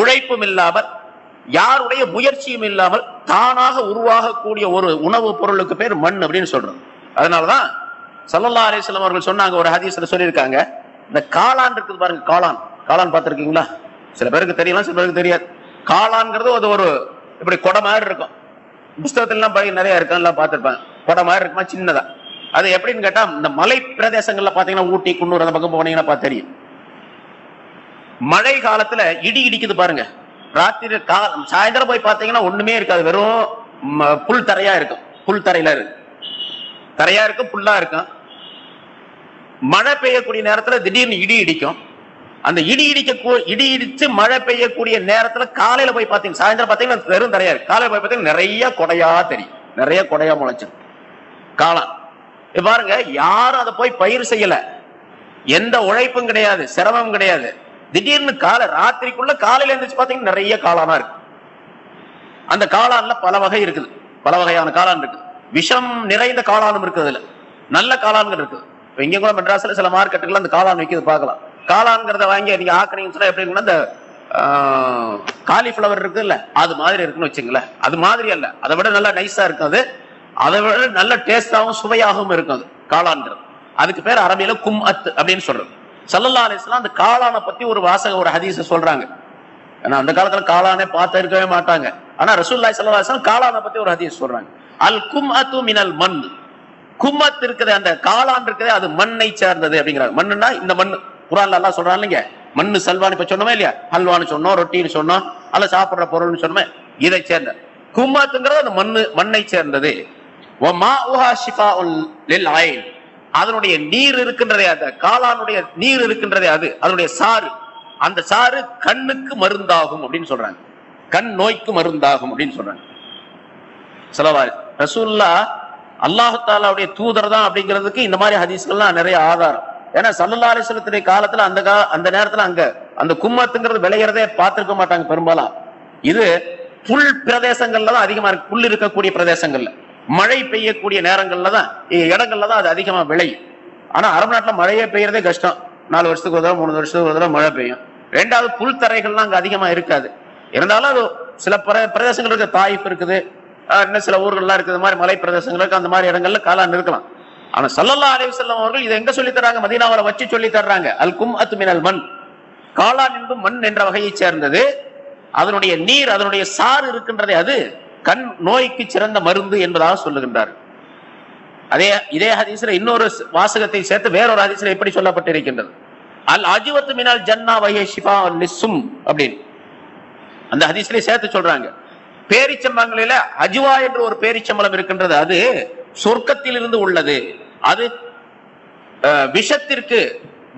Speaker 1: உழைப்பும் இல்லாமல் யாருடைய முயற்சியும் இல்லாமல் தானாக உருவாகக்கூடிய ஒரு உணவுப் பொருளுக்கு பேர் மண் அப்படின்னு சொல்றோம். அதனாலதான் சல்லல்லா அலிஸ்லாம் அவர்கள் சொன்னாங்க ஒரு ஹதீஸ்ல சொல்லியிருக்காங்க. இந்த காளான் இருக்குது பாருங்க காளான். காளான் பார்த்துருக்கீங்களா? சில பேருக்கு தெரியலாம் சில பேருக்கு தெரியாது. காளான்ங்கிறது அது ஒரு இப்படி கொடை மாதிரி இருக்கும். புஸ்தகத்துலாம் படி நிறைய இருக்கும் எல்லாம் பார்த்திருப்பாங்க கொடை மாதிரி இருக்குமா? சின்னதா. அது எப்படின்னு கேட்டா இந்த மலை பிரதேசங்கள்ல பாத்தீங்கன்னா ஊட்டி குன்னூர் அந்த பக்கம் போனீங்கன்னா பார்த்து தெரியும். மழை காலத்துல இடி இடிக்குது பாருங்க. ராத்திரி காலம் சாயந்தரம் போய் பாத்தீங்கன்னா ஒண்ணுமே இருக்காது. வெறும் ம- புல் தரையா இருக்கும். புல் தரையில இருக்கு. தரையா இருக்கும் புல்லா இருக்கும். மழை பெய்யக்கூடிய நேரத்துல திடீர்னு இடி இடிக்கும். அந்த இடி இடிக்க கூ- இடி இடிச்சு மழை பெய்யக்கூடிய நேரத்துல காலையில போய் பாத்தீங்க சாயந்தரம் பாத்தீங்கன்னா வெறும் தரையா இருக்கு. காலையில போய் பாத்தீங்கன்னா நிறைய கொடையா தெரியும். நிறைய கொடையா முளைச்சு காளான் பாருங்க யாரும் அதை போய் பயிர் செய்யல. எந்த உழைப்பும் கிடையாது சிரமம் கிடையாது. திடீர்னு காலை ராத்திரிக்குள்ள காலையில எழுந்திரிச்சு பாத்தீங்கன்னா நிறைய காளானா இருக்கு. அந்த காளான்ல பல வகை இருக்குது. பல வகையான காளான் இருக்குது. விஷம் நிறைந்த காளானும் இருக்குது அதுல. நல்ல காளான்கள் இருக்குது. இப்போ இங்க கூட மெட்ராஸ்ல சில மார்க்கெட்டுகள் அந்த காளான் விற்கிது பார்க்கலாம். காளான்கிறத வாங்கி நீங்க ஆக்குனீங்கன்னு எப்படி இருக்குன்னா இந்த காலிஃபிளவர் இருக்குல்ல அது மாதிரி இருக்குன்னு வச்சுங்களேன். அது மாதிரி அல்ல. அதை விட நல்லா நைஸா இருக்கும் அது அதை விட நல்ல டேஸ்டாகவும் சுவையாகவும் இருக்கும் அது காளான்றது அதுக்கு பேர் அரபியில கும் அத் அப்படின்னு சொல்றது. சல்லல்லா அலிஸ்லாம் அந்த காளானை பத்தி ஒரு வாசக ஒரு ஹதீஸ சொல்றாங்க. ஏன்னா அந்த காலத்துல காளானே பார்த்து இருக்கவே மாட்டாங்க. ஆனா ரசூல்லாய் சல்லா அலிஸ்லாம் காளானை பத்தி ஒரு ஹதீஸ் சொல்றாங்க. அல் கும் அத்து மினல் மண். கும்மத் இருக்குது அந்த காளான் இருக்குது அது மண்ணை சேர்ந்தது அப்படிங்கிறாங்க. மண்ணுன்னா இந்த மண் குரான்ல எல்லாம் சொல்றான் இல்லைங்க மண்ணு சல்வான்னு இப்ப சொன்னோமே இல்லையா? ஹல்வான்னு சொன்னோம் ரொட்டின்னு சொன்னோம் அல்ல சாப்பிடுற பொருள்னு சொன்னோம்? இதை சேர்ந்த கும்மாத்துங்கிறது அந்த மண்ணு மண்ணை சேர்ந்தது. அதனுடைய நீர் இருக்கின்றதே அது காலானுடைய நீர் இருக்கின்றதே அது அதனுடைய சாறு. அந்த சாறு கண்ணுக்கு மருந்தாகும் அப்படின்னு சொல்றாங்க. கண் நோய்க்கு மருந்தாகும் அப்படின்னு சொல்றாங்க. செலவா ரசூல்லா அல்லாஹு தாலாவுடைய தூதர் தான் அப்படிங்கிறதுக்கு இந்த மாதிரி ஹதீஸ்கள்லாம் நிறைய ஆதாரம். ஏன்னா சல்லல்லா அலிஸ்லத்துடைய காலத்துல அந்த கா அந்த நேரத்துல அங்க அந்த கும்மத்துங்கிறது விளையிறதே பார்த்திருக்க மாட்டாங்க பெரும்பாலும். இது புல் பிரதேசங்கள்ல தான் அதிகமா இருக்கு. புல் இருக்கக்கூடிய பிரதேசங்கள்ல. மழை பெய்யக்கூடிய நேரங்கள்ல தான் இடங்கள்ல தான் அது அதிகமா விளையும். ஆனா அரபு நாட்டுல மழையே பெய்யறதே கஷ்டம். நாலு வருஷத்துக்கு ஒரு தடவை மூணு வருஷத்துக்கு ஒரு தடவை மழை பெய்யும். ரெண்டாவது புல் தரைகள்லாம் அங்க அதிகமா இருக்காது. இருந்தாலும் அது சில பிர- பிரதேசங்கள் இருக்கு தாய்ப்பு இருக்குது. இன்னும் சில ஊர்கள்லாம் இருக்குது. இந்த மாதிரி மலை பிரதேசங்களுக்கு அந்த மாதிரி இடங்கள்ல காளான் இருக்கலாம். ஆனா சல்லல்லா அலி செல்லம் அவர்கள் இதை எங்க சொல்லி தர்றாங்க? மதீனாவுல வச்சு சொல்லி தர்றாங்க. அல் கும் அத்து மினல் மண். காளான் என்பது மண் என்ற வகையை சேர்ந்தது. அதனுடைய நீர் அதனுடைய சாறு இருக்கின்றதே அது கண் நோய்க்கு சிறந்த மருந்து என்பதாக சொல்லுகின்றார். அதே இதே ஹதீஸ்ல இன்னொரு வாசகத்தை சேர்த்து வேறொரு ஹதீஸ்ல எப்படி சொல்லப்பட்டிருக்கின்றது? அல் அஜிவத்து மினால் ஜன்னா வகைய ஷிஃபா லிஸ்ஸும் அப்படின்னு. அந்த ஹதீஸ்லயே சேர்த்து சொல்றாங்க. பேரிச்சம்பங்களில அஜுவா என்று ஒரு பேரிச்சம்பளம் இருக்கின்றது. அது சொர்க்கத்திலிருந்து உள்ளது. அது விஷத்திற்கு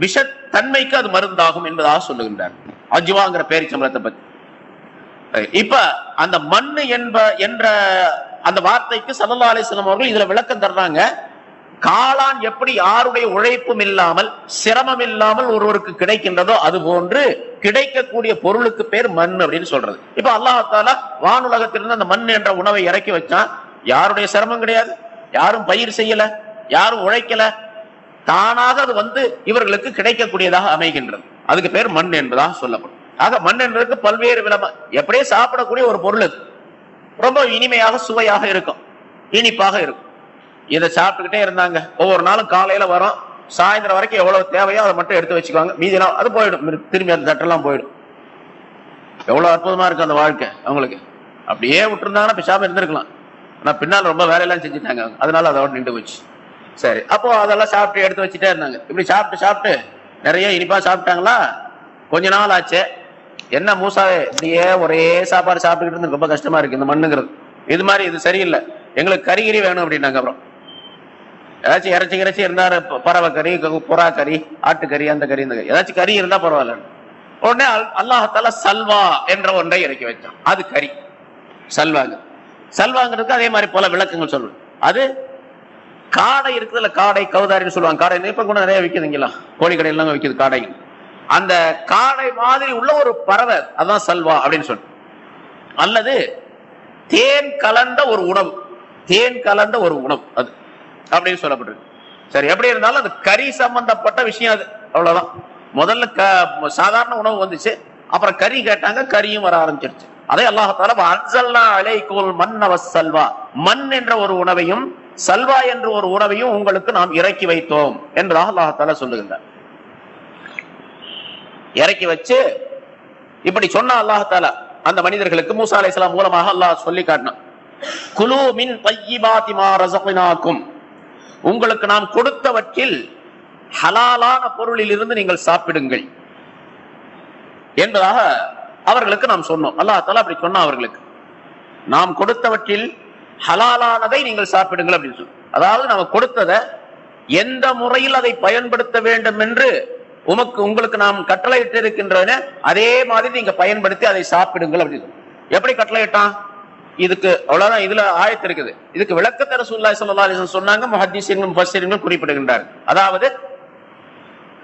Speaker 1: விஷத்தன்மைக்கு அது மருந்தாகும் என்பதாக சொல்லுகின்றார். அஜுவாங்கிற பேரிச்சம்பளத்தை பத்தி. இப்ப அந்த மண்ணு என்ப என்ற அந்த வார்த்தைக்கு சல்லா அலிஸ்லாம் அவர்கள் இதுல விளக்கம் தர்றாங்க. காளான் எப்படி யாருடைய உழைப்பும் இல்லாமல் சிரமம் இல்லாமல் ஒருவருக்கு கிடைக்கின்றதோ அது போன்று கிடைக்கக்கூடிய பொருளுக்கு பேர் மண் அப்படின்னு சொல்றது. இப்ப அல்லாஹால வானுலகத்திலிருந்து அந்த மண் என்ற உணவை இறக்கி வச்சான். யாருடைய சிரமம் கிடையாது. யாரும் பயிர் செய்யல. யாரும் உழைக்கல. தானாக அது வந்து இவர்களுக்கு கிடைக்கக்கூடியதாக அமைகின்றது. அதுக்கு பேர் மண் என்பதாக சொல்லப்படும். ஆக மண் என்பதற்கு பல்வேறு விதமா எப்படியே சாப்பிடக்கூடிய ஒரு பொருள் அது. ரொம்ப இனிமையாக சுவையாக இருக்கும். இனிப்பாக இருக்கும். இதை சாப்பிட்டுக்கிட்டே இருந்தாங்க. ஒவ்வொரு நாளும் காலையில வரும். சாயந்தரம் வரைக்கும் எவ்வளவு தேவையோ அதை மட்டும் எடுத்து வச்சுக்குவாங்க. மீதி அது போயிடும். திரும்பி அந்த தட்டெல்லாம் போயிடும். எவ்வளவு அற்புதமா இருக்கு அந்த வாழ்க்கை அவங்களுக்கு. அப்படியே விட்டுருந்தாங்கன்னா பேசாம இருந்திருக்கலாம். ஆனா பின்னால் ரொம்ப வேலையெல்லாம் செஞ்சுட்டாங்க அதனால அதோட நின்று போச்சு. சரி. அப்போ அதெல்லாம் சாப்பிட்டு எடுத்து வச்சுட்டே இருந்தாங்க. இப்படி சாப்பிட்டு சாப்பிட்டு நிறைய இனிப்பா சாப்பிட்டாங்களா? கொஞ்ச நாள் ஆச்சு. என்ன மூசாவே இப்படியே ஒரே சாப்பாடு சாப்பிட்டுக்கிட்டு இருந்து ரொம்ப கஷ்டமா இருக்கு இந்த மண்ணுங்கிறது. இது மாதிரி இது சரியில்லை. எங்களுக்கு கறிகிரி வேணும் அப்படின்னாங்க அப்புறம். ஏதாச்சும் இறைச்சி இறச்சி இருந்தாரு பறவை கறி புறா கறி ஆட்டுக்கறி அந்த கறி இந்த கறி. ஏதாச்சும் கறி இருந்தா பரவாயில்ல. உடனே அல்- அல்லாஹால சல்வா என்ற ஒன்றை இறக்கி வச்சான். அது கறி. சல்வாங்க. சல்வாங்கிறதுக்கு அதே மாதிரி பல விளக்கங்கள் சொல்லுவேன் அது காடை இருக்குதுல்ல காடை கவுதாரின்னு சொல்லுவாங்க. காடை இப்ப கூட நிறைய விக்குதுங்களா கோழி கடையெல்லாம் விக்குது காடை. அந்த காடை மாதிரி உள்ள ஒரு பறவை அதான் சல்வா அப்படின்னு சொல்லு அல்லது தேன் கலந்த ஒரு உணவு. தேன் கலந்த ஒரு உணவு அது. அப்படின்னு சொல்லப்பட்டிருக்கு. சரி எப்படி இருந்தாலும் அது கறி சம்பந்தப்பட்ட விஷயம் அது. அவ்வளவுதான். முதல்ல க- சாதாரண உணவு வந்துச்சு. அப்புறம் கறி கேட்டாங்க கறியும் வர ஆரம்பிச்சிருச்சு. அதே அல்லாஹால அன்சல்லா அலைக்குல் மன்னவ சல்வா. மண் என்ற ஒரு உணவையும் சல்வா என்று ஒரு உணவையும் உங்களுக்கு நாம் இறக்கி வைத்தோம் என்பதாக அல்லாஹால சொல்லுகின்றார் இறக்கி வச்சு இப்படி சொன்ன அல்லாஹால அந்த மனிதர்களுக்கு மூசா அலைஹிஸ்ஸலாம் மூலமாக அல்லாஹ் சொல்லி காட்டினான். குலு மின் பையிபாத்தி உங்களுக்கு நாம் கொடுத்தவற்றில் ஹலாலான பொருளில் இருந்து நீங்கள் சாப்பிடுங்கள் என்பதாக அவர்களுக்கு நாம் சொன்னோம். அல்லாஹ் அப்படி சொன்னா அவர்களுக்கு. நாம் கொடுத்தவற்றில் ஹலாலானதை நீங்கள் சாப்பிடுங்கள் அப்படின்னு சொல்லி அதாவது நம்ம கொடுத்ததை எந்த முறையில் அதை பயன்படுத்த வேண்டும் என்று உமக்கு உங்களுக்கு நாம் கட்டளையிட்டு இருக்கின்றன அதே மாதிரி நீங்க பயன்படுத்தி அதை சாப்பிடுங்கள் அப்படின்னு சொல்லி. எப்படி கட்டளையிட்டான்? இதுக்கு அவ்வளவுதான் இதுல ஆயத்து இருக்குது. இதுக்கு விளக்கத்தர ரசூலுல்லாஹி ஸல்லல்லாஹு அலைஹி சொன்னாங்க முஹத்திஸீன்கள் முஃபஸ்ஸிரீன்கள் குறிப்பிடுகின்றார் அதாவது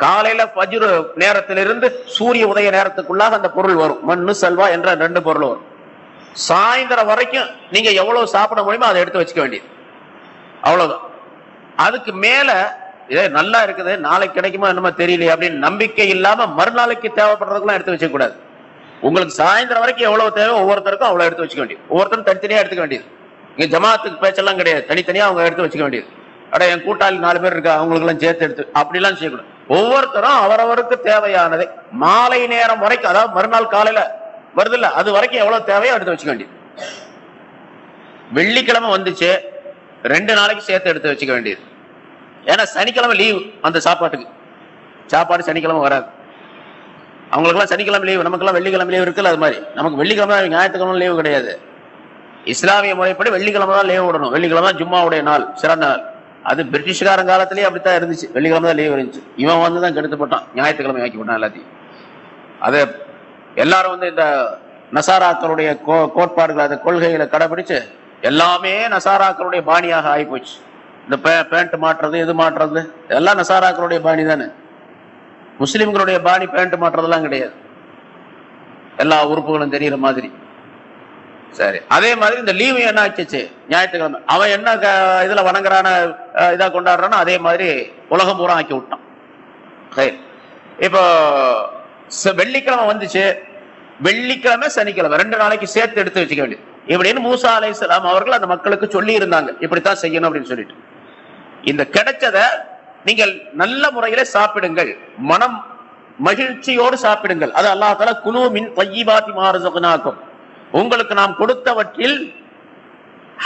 Speaker 1: காலையில ஃபஜ்ர் நேரத்திலிருந்து சூரிய உதய நேரத்துக்குள்ளாக அந்த பொருள் வரும். மண்ணு செல்வா என்ற ரெண்டு பொருள் வரும். சாயந்தரம் வரைக்கும் நீங்க எவ்வளவு சாப்பிட முடியுமோ அதை எடுத்து வச்சுக்க வேண்டியது. அவ்வளவுதான். அதுக்கு மேல இதே நல்லா இருக்குது நாளைக்கு கிடைக்குமா என்னமோ தெரியலையே அப்படின்னு நம்பிக்கை இல்லாம மறுநாளைக்கு தேவைப்படுறதுக்கெல்லாம் எடுத்து வச்சுக்க கூடாது. உங்களுக்கு சாயந்தரம் வரைக்கும் எவ்வளவு தேவை ஒவ்வொருத்தருக்கும் அவ்வளவு எடுத்து வச்சுக்க வேண்டியது. ஒவ்வொருத்தரும் தனித்தனியா எடுத்துக்க வேண்டியது. இங்க ஜமாத்துக்கு பேச்செல்லாம் கிடையாது. தனித்தனியா அவங்க எடுத்து வச்சுக்க வேண்டியது. அட என் கூட்டாளி நாலு பேர் இருக்கா அவங்களுக்கு எல்லாம் சேர்த்து எடுத்து அப்படிலாம் செய்யக்கூடாது. ஒவ்வொருத்தரும் அவரவருக்கு தேவையானதை மாலை நேரம் வரைக்கும் அதாவது மறுநாள் காலையில வருது இல்ல அது வரைக்கும் எவ்வளவு தேவையோ எடுத்து வச்சுக்க வேண்டியது. வெள்ளிக்கிழமை வந்துச்சு. ரெண்டு நாளைக்கு சேர்த்து எடுத்து வச்சுக்க வேண்டியது. ஏன்னா சனிக்கிழமை லீவ் அந்த சாப்பாட்டுக்கு. சாப்பாடு சனிக்கிழமை வராது. அவங்களுக்கெல்லாம் சனிக்கிழமை லீவு நமக்குலாம் வெள்ளிக்கிழமை லீவு இருக்குல்ல அது மாதிரி. நமக்கு வெள்ளிக்கிழமை ஞாயிற்றுக்கிழமை லீவு கிடையாது. இஸ்லாமிய முறைப்படி வெள்ளிக்கிழமை தான் லீவு விடணும். வெள்ளிக்கிழமை ஜும்மாவுடைய நாள் சிறந்த நாள். அது பிரிட்டிஷ்காரன் காலத்திலேயே அப்படித்தான் இருந்துச்சு. வெள்ளிக்கிழமை தான் லீவ் இருந்துச்சு. இவன் வந்து தான் கெடுத்து போட்டான். ஞாயிற்றுக்கிழமை ஆக்கி போட்டான் எல்லாத்தையும். அதை எல்லாரும் வந்து இந்த நசாராக்களுடைய கோ- கோட்பாடுகள் அந்த கொள்கைகளை கடைபிடிச்சு எல்லாமே நசாராக்களுடைய பாணியாக ஆகிப்போச்சு. இந்த பே- பேண்ட் மாட்டுறது இது மாட்டுறது எல்லாம் நசாராக்களுடைய பாணி தானே. முஸ்லீம்களுடைய பாணி பேண்ட் மாட்டுறதெல்லாம் கிடையாது. எல்லா உறுப்புகளும் தெரிகிற மாதிரி. சரி அதே மாதிரி இந்த லீவு என்ன ஆச்சு ஞாயிற்றுக்கிழமை. அவன் என்ன க- இதுல வணங்குறான இதாக இதா கொண்டாடுறானோ அதே மாதிரி உலகம் பூரா ஆக்கி விட்டான். சரி. இப்போ வெள்ளிக்கிழமை வந்துச்சு. வெள்ளிக்கிழமை சனிக்கிழமை. ரெண்டு நாளைக்கு சேர்த்து எடுத்து வச்சுக்க வேண்டியது. இப்படின்னு மூசா அலைஹிஸ்ஸலாம் அவர்கள் அந்த மக்களுக்கு சொல்லி இருந்தாங்க இப்படித்தான் செய்யணும் அப்படின்னு சொல்லிட்டு. இந்த கிடைச்சத நீங்கள் நல்ல முறையில சாப்பிடுங்கள். மனம் மகிழ்ச்சியோடு சாப்பிடுங்கள். அது அல்லாஹால தஆலா குலு மின் உங்களுக்கு நாம் கொடுத்தவற்றில்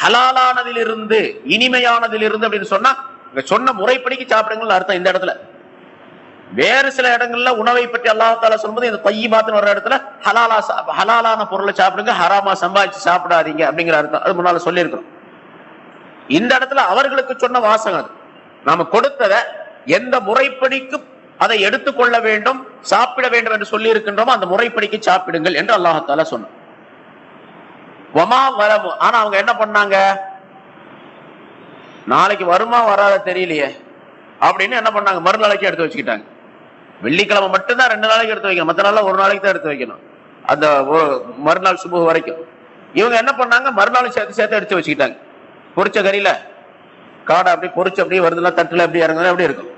Speaker 1: ஹலாலானதிலிருந்து இனிமையானதிலிருந்து அப்படின்னு சொன்னா சொன்ன முறைப்படிக்கு சாப்பிடுங்கள் அர்த்தம் இந்த இடத்துல. வேறு சில இடங்கள்ல உணவை பற்றி அல்லாஹால சொல்லும்போது இந்த பையபாத்துன்னு வர இடத்துல ஹலாலா ஹலாலான பொருளை சாப்பிடுங்க ஹராமா சம்பாதிச்சு சாப்பிடாதீங்க அப்படிங்கிற அர்த்தம். அது முன்னால சொல்லியிருக்கிறோம். இந்த இடத்துல அவர்களுக்கு சொன்ன வாசகம் அது. நாம கொடுத்ததை எந்த முறைப்படிக்கு அதை எடுத்துக்கொள்ள வேண்டும் சாப்பிட வேண்டும் என்று சொல்லி இருக்கின்றோமோ அந்த முறைப்படிக்கு சாப்பிடுங்கள் என்று அல்லாஹால சொன்னான். வமா வரமு ஆனா அவங்க என்ன பண்ணாங்க? நாளைக்கு வருமா வராத தெரியலையே அப்படின்னு என்ன பண்ணாங்க? மறுநாளைக்கு எடுத்து வச்சுக்கிட்டாங்க. வெள்ளிக்கிழமை மட்டும்தான் ரெண்டு நாளைக்கு எடுத்து வைக்கணும். மற்ற நாளில் ஒரு நாளைக்கு தான் எடுத்து வைக்கணும். அந்த ஒ- மறுநாள் சுபு வரைக்கும். இவங்க என்ன பண்ணாங்க? மறுநாள் சேர்த்து சேர்த்து எடுத்து வச்சுக்கிட்டாங்க. பொரிச்ச கறியில. காடை அப்படி பொறிச்சு அப்படியே வருதுல தட்டுல அப்படி இறங்குது அப்படி இருக்கும்?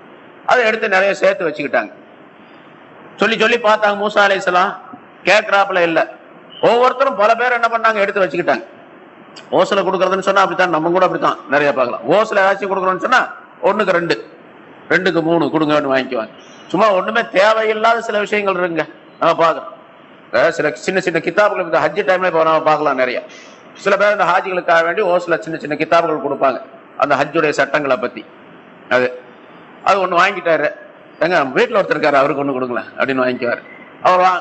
Speaker 1: அதை எடுத்து நிறைய சேர்த்து வச்சுக்கிட்டாங்க. சொல்லி சொல்லி பார்த்தாங்க மூசா அலைசலாம் கேட்கறாப்புல இல்லை. ஒவ்வொருத்தரும் பல பேர் என்ன பண்ணாங்க? எடுத்து வச்சுக்கிட்டாங்க. ஓசில கொடுக்கறதுன்னு சொன்னா அப்படித்தான். நம்ம கூட அப்படித்தான். நிறைய பார்க்கலாம். ஓசில ஏதாச்சும் கொடுக்கறோம்னு சொன்னா ஒண்ணுக்கு ரெண்டு. ரெண்டுக்கு மூணு கொடுங்க வாங்கிக்குவாங்க. சும்மா ஒண்ணுமே தேவையில்லாத சில விஷயங்கள் இருக்குங்க நம்ம பார்க்கறோம். சில சின்ன சின்ன கித்தாபுகள் இந்த ஹஜ் டைம்ல இப்போ நம்ம பார்க்கலாம் நிறைய. சில பேர் இந்த ஹாஜிகளுக்காக வேண்டி ஓசில சின்ன சின்ன கித்தாபுகள் கொடுப்பாங்க. அந்த ஹஜ்ஜுடைய சட்டங்களை பத்தி. அது அது ஒன்று வாங்கிட்டாரு. எங்க வீட்டில் ஒருத்தர் இருக்காரு அவருக்கு ஒன்று கொடுங்களேன் அப்படின்னு வாங்கிக்குவாரு. அவர் வா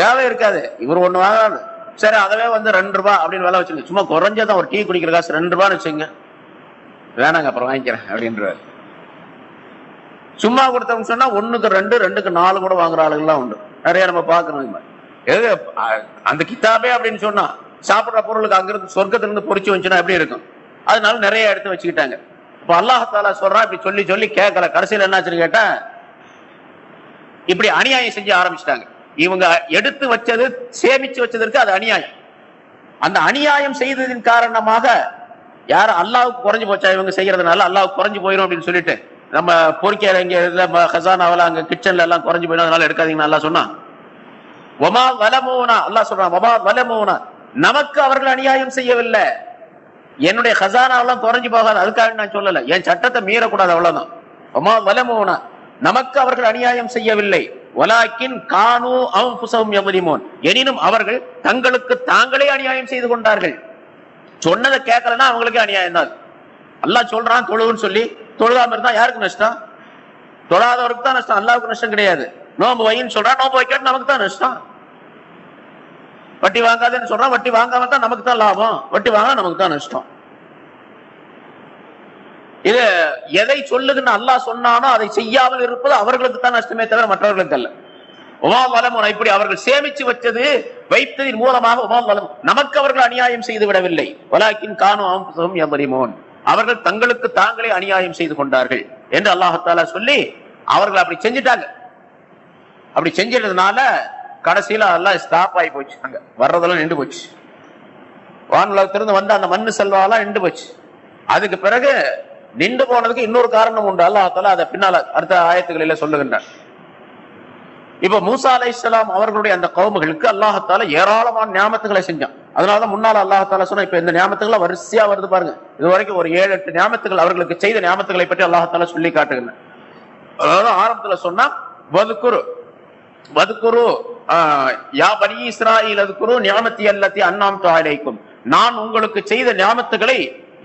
Speaker 1: தேவை இருக்காது. இவர் ஒன்று வாங்காது சரி அதவே வந்து ரெண்டு ரூபா அப்படின்னு விலை வச்சுங்க சும்மா குறைஞ்சதான் ஒரு டீ குடிக்கிற காசு ரெண்டு ரூபான்னு வச்சுங்க வேணாங்க அப்புறம் வாங்கிக்கிறேன் அப்படின்றாரு. சும்மா கொடுத்தவங்க சொன்னா ஒண்ணுக்கு ரெண்டு ரெண்டுக்கு நாலு கூட வாங்குற ஆளுங்கெல்லாம் உண்டு. நிறைய நம்ம பாக்குறோம் எது அந்த கித்தாபே அப்படின்னு சொன்னா சாப்பிடுற பொருளுக்கு அங்கிருந்து சொர்க்கத்திலிருந்து பொறிச்சு வந்துச்சுன்னா எப்படி இருக்கும்? அதனால நிறைய எடுத்து வச்சுக்கிட்டாங்க. இப்ப அல்லாஹாலா சொல்றான் இப்படி சொல்லி சொல்லி கேட்கல. கடைசியில் என்னாச்சுன்னு கேட்டா இப்படி அநியாயம் செஞ்சு ஆரம்பிச்சிட்டாங்க. இவங்க எடுத்து வச்சது சேமிச்சு வச்சதற்கு அது அநியாயம். அந்த அநியாயம் செய்ததின் காரணமாக யார் அல்லாவுக்கு குறைஞ்சு போச்சா? இவங்க செய்யறதுனால அல்லாவுக்கு குறைஞ்சு போயிடும் அப்படின்னு சொல்லிட்டு நம்ம பொறிக்கையில இங்க இதுல ஹசானாவில் அங்க கிச்சன்ல எல்லாம் குறைஞ்சு போயிடும். அதனால எடுக்காதீங்கன்னு நல்லா சொன்னா ஒமா வலமூனா அல்லாஹ் சொல்றான் ஒமா வலமூனா நமக்கு அவர்கள் அநியாயம் செய்யவில்லை. என்னுடைய ஹசானாவெல்லாம் குறைஞ்சு போகாது. அதுக்காக நான் சொல்லலை. என் சட்டத்தை மீறக்கூடாது அவ்வளவுதான். ஒமா வலமூனா நமக்கு அவர்கள் அநியாயம் செய்யவில்லை. ஒலாக்கின் கானு அவுபுசவும் எமதிமோன் எனினும் அவர்கள் தங்களுக்கு தாங்களே அநியாயம் செய்து கொண்டார்கள். சொன்னதை கேட்கலன்னா அவங்களுக்கே அநியாயம் தான் அல்லா சொல்றான் தொழுவுன்னு சொல்லி தொழுதாம இருந்தா யாருக்கு நஷ்டம்? தொழாதவருக்கு தான் நஷ்டம். அல்லாவுக்கு நஷ்டம் கிடையாது. நோம்பு வைன்னு சொல்றான் நோம்பு வைக்காட்டு நமக்கு தான் நஷ்டம். வட்டி வாங்காதுன்னு சொல்றான் வட்டி வாங்காம தான் நமக்கு தான் லாபம். வட்டி வாங்க நமக்கு தான் நஷ்டம். இது எதை சொல்லுதுன்னு அல்லாஹ் சொன்னானோ அதை செய்யாமல் இருப்பது அவர்களுக்கு தான் நஷ்டமே தவிர மற்றவர்களுக்கு அல்ல. உமாம் வலமுறை இப்படி அவர்கள் சேமிச்சு வச்சது வைத்ததின் மூலமாக உமா வலம் நமக்கு அவர்கள் அநியாயம் செய்து விடவில்லை. வலாக்கின் காணும் அம்புசம் எவரிமோன் அவர்கள் தங்களுக்கு தாங்களே அநியாயம் செய்து கொண்டார்கள் என்று அல்லாஹால சொல்லி அவர்கள் அப்படி செஞ்சிட்டாங்க. அப்படி செஞ்சதுனால கடைசியில எல்லாம் ஸ்டாப் ஆகி போச்சு. அங்க வர்றதெல்லாம் நின்று போச்சு. வானுலகத்திலிருந்து வந்த அந்த மண்ணு செல்வாலாம் நின்று போச்சு. அதுக்கு பிறகு நின்று போனதுக்கு இன்னொரு காரணம் உண்டு. அல்லாஹால அதை பின்னால அடுத்த ஆயத்துக்களில சொல்லுகின்றான். இப்ப மூசா அலைஹிஸ்ஸலாம் அவர்களுடைய அந்த கவுமுகளுக்கு அல்லாஹத்தால ஏராளமான ஞாபகத்துகளை செஞ்சான். அதனாலதான் முன்னால அல்லாஹத்தால சொன்னா இப்ப இந்த ஞாபகத்துகள் வரிசையா வருது பாருங்க. இது வரைக்கும் ஒரு ஏழு எட்டு ஞாபகத்துகள் அவர்களுக்கு செய்த ஞாபகத்துகளை பற்றி அல்லாஹத்தால சொல்லி காட்டுகின்றன. அதாவது ஆரம்பத்துல சொன்னா வதுக்குரு வதுக்குரு யா பனி இஸ்ராயில் அதுக்குரு ஞாபத்தி அல்லத்தி அண்ணாம் தாழைக்கும் நான் உங்களுக்கு செய்த ஞாபகத்துகளை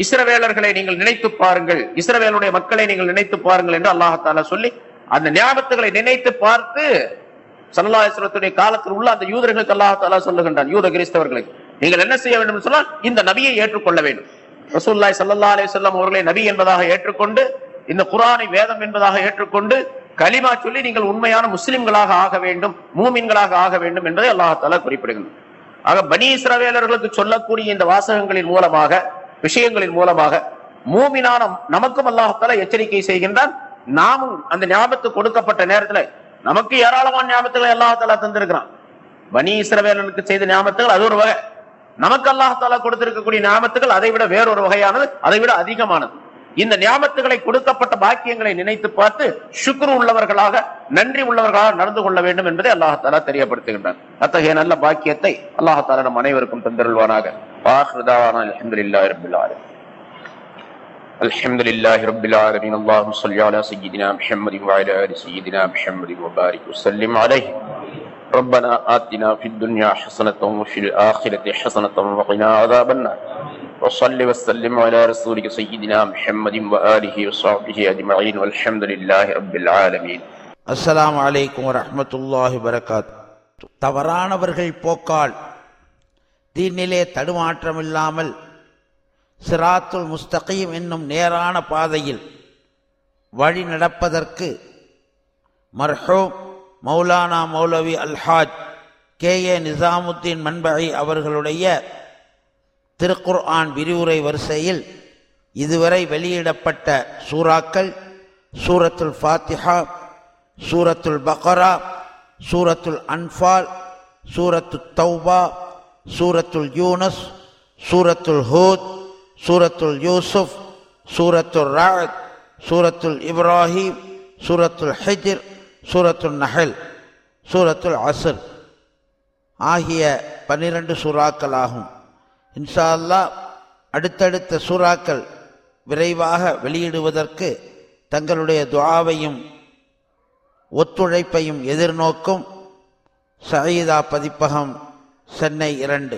Speaker 1: இஸ்ரவேலர்களை நீங்கள் நினைத்து பாருங்கள். இஸ்ரவேலுடைய மக்களை நீங்கள் நினைத்து பாருங்கள் என்று அல்லாஹால சொல்லி அந்த ஞாபகத்துகளை நினைத்து பார்த்து சல்லாஹத்துடைய காலத்தில் உள்ள அந்த யூதர்களுக்கு அல்லாஹால சொல்லுகின்றான் யூத கிறிஸ்தவர்களுக்கு நீங்கள் என்ன செய்ய வேண்டும் சொன்னால் இந்த நபியை ஏற்றுக்கொள்ள வேண்டும். ரசூல்லாய் சல்லா அலி சொல்லம் அவர்களை நபி என்பதாக ஏற்றுக்கொண்டு இந்த குரானை வேதம் என்பதாக ஏற்றுக்கொண்டு கலிமா சொல்லி நீங்கள் உண்மையான முஸ்லிம்களாக ஆக வேண்டும் மூமின்களாக ஆக வேண்டும் என்பதை அல்லாஹால குறிப்பிடுகின்றனர் ஆக பனி இஸ்ரவேலர்களுக்கு சொல்லக்கூடிய இந்த வாசகங்களின் மூலமாக விஷயங்களின் மூலமாக மூமினான நமக்கும் அல்லாஹால எச்சரிக்கை செய்கின்றான் நாமும் அந்த ஞாபகத்துக்கு கொடுக்கப்பட்ட நேரத்துல நமக்கு ஏராளமான ஞாபகத்துகளை அல்லாஹாலா தந்திருக்கிறான். பனி இஸ்ரவேலனுக்கு செய்த ஞாபகத்துகள் அது ஒரு வகை. நமக்கு அல்லாஹாலா கொடுத்திருக்கக்கூடிய ஞாபகத்துகள் அதை விட வேறொரு வகையானது அதை விட அதிகமானது. இந்த ஞாபகத்துகளை கொடுக்கப்பட்ட பாக்கியங்களை நினைத்து பார்த்து சுக்ரு உள்ளவர்களாக நன்றி உள்ளவர்களாக நடந்து கொள்ள வேண்டும் என்பதை அல்லாஹாலா தெரியப்படுத்துகின்றான். அத்தகைய நல்ல பாக்கியத்தை அல்லாஹாலா நம் அனைவருக்கும் தந்திருவானாக அலமதுல்லாஹி ரபில் الحمد لله رب العالمين اللهم صل على سيدنا محمد وعلى ال سيدنا محمد وبارك وسلم عليه ربنا آتنا في الدنيا حسنة وفي الآخرة حسنة وقنا عذاب النار وصل وسلم على رسولك سيدنا محمد وآله وصحبه أجمعين والحمد لله رب العالمين
Speaker 2: அஸ்ஸலாமு அலைக்கும் வரஹ்மத்துல்லாஹி வரகாத் தவறானவர்கள் போக்கால் தீனிலே தடுமாற்றம் இல்லாமல் சிராத்துல் முஸ்தகீம் என்னும் நேரான பாதையில் வழி நடப்பதற்கு மர்ஹூம் மௌலானா மௌலவி அல்ஹாஜ் கே. ஏ. நிசாமுத்தீன் மண்பகை அவர்களுடைய திருக்குர் ஆன் விரிவுரை வரிசையில் இதுவரை வெளியிடப்பட்ட சூறாக்கள் சூரத்துல் ஃபாத்திஹா சூரத்துல் பக்ரா சூரத்துல் அன்ஃபால் சூரத்து தௌபா சூரத்துல் யூனஸ் சூரத்துல் ஹூத் சூரத்துல் யூசுப் சூரத்துல் ராத் சூரத்துல் இப்ராஹிம் சூரத்துல் ஹஜிர் சூரத்துல் நஹல் சூரத்துல் அசர் ஆகிய பன்னிரண்டு சூறாக்கள் ஆகும் இன்ஷா அல்லாஹ் அடுத்தடுத்த சூறாக்கள் விரைவாக வெளியிடுவதற்கு தங்களுடைய துவாவையும் ஒத்துழைப்பையும் எதிர்நோக்கும். சயீதா பதிப்பகம் சென்னை இரண்டு.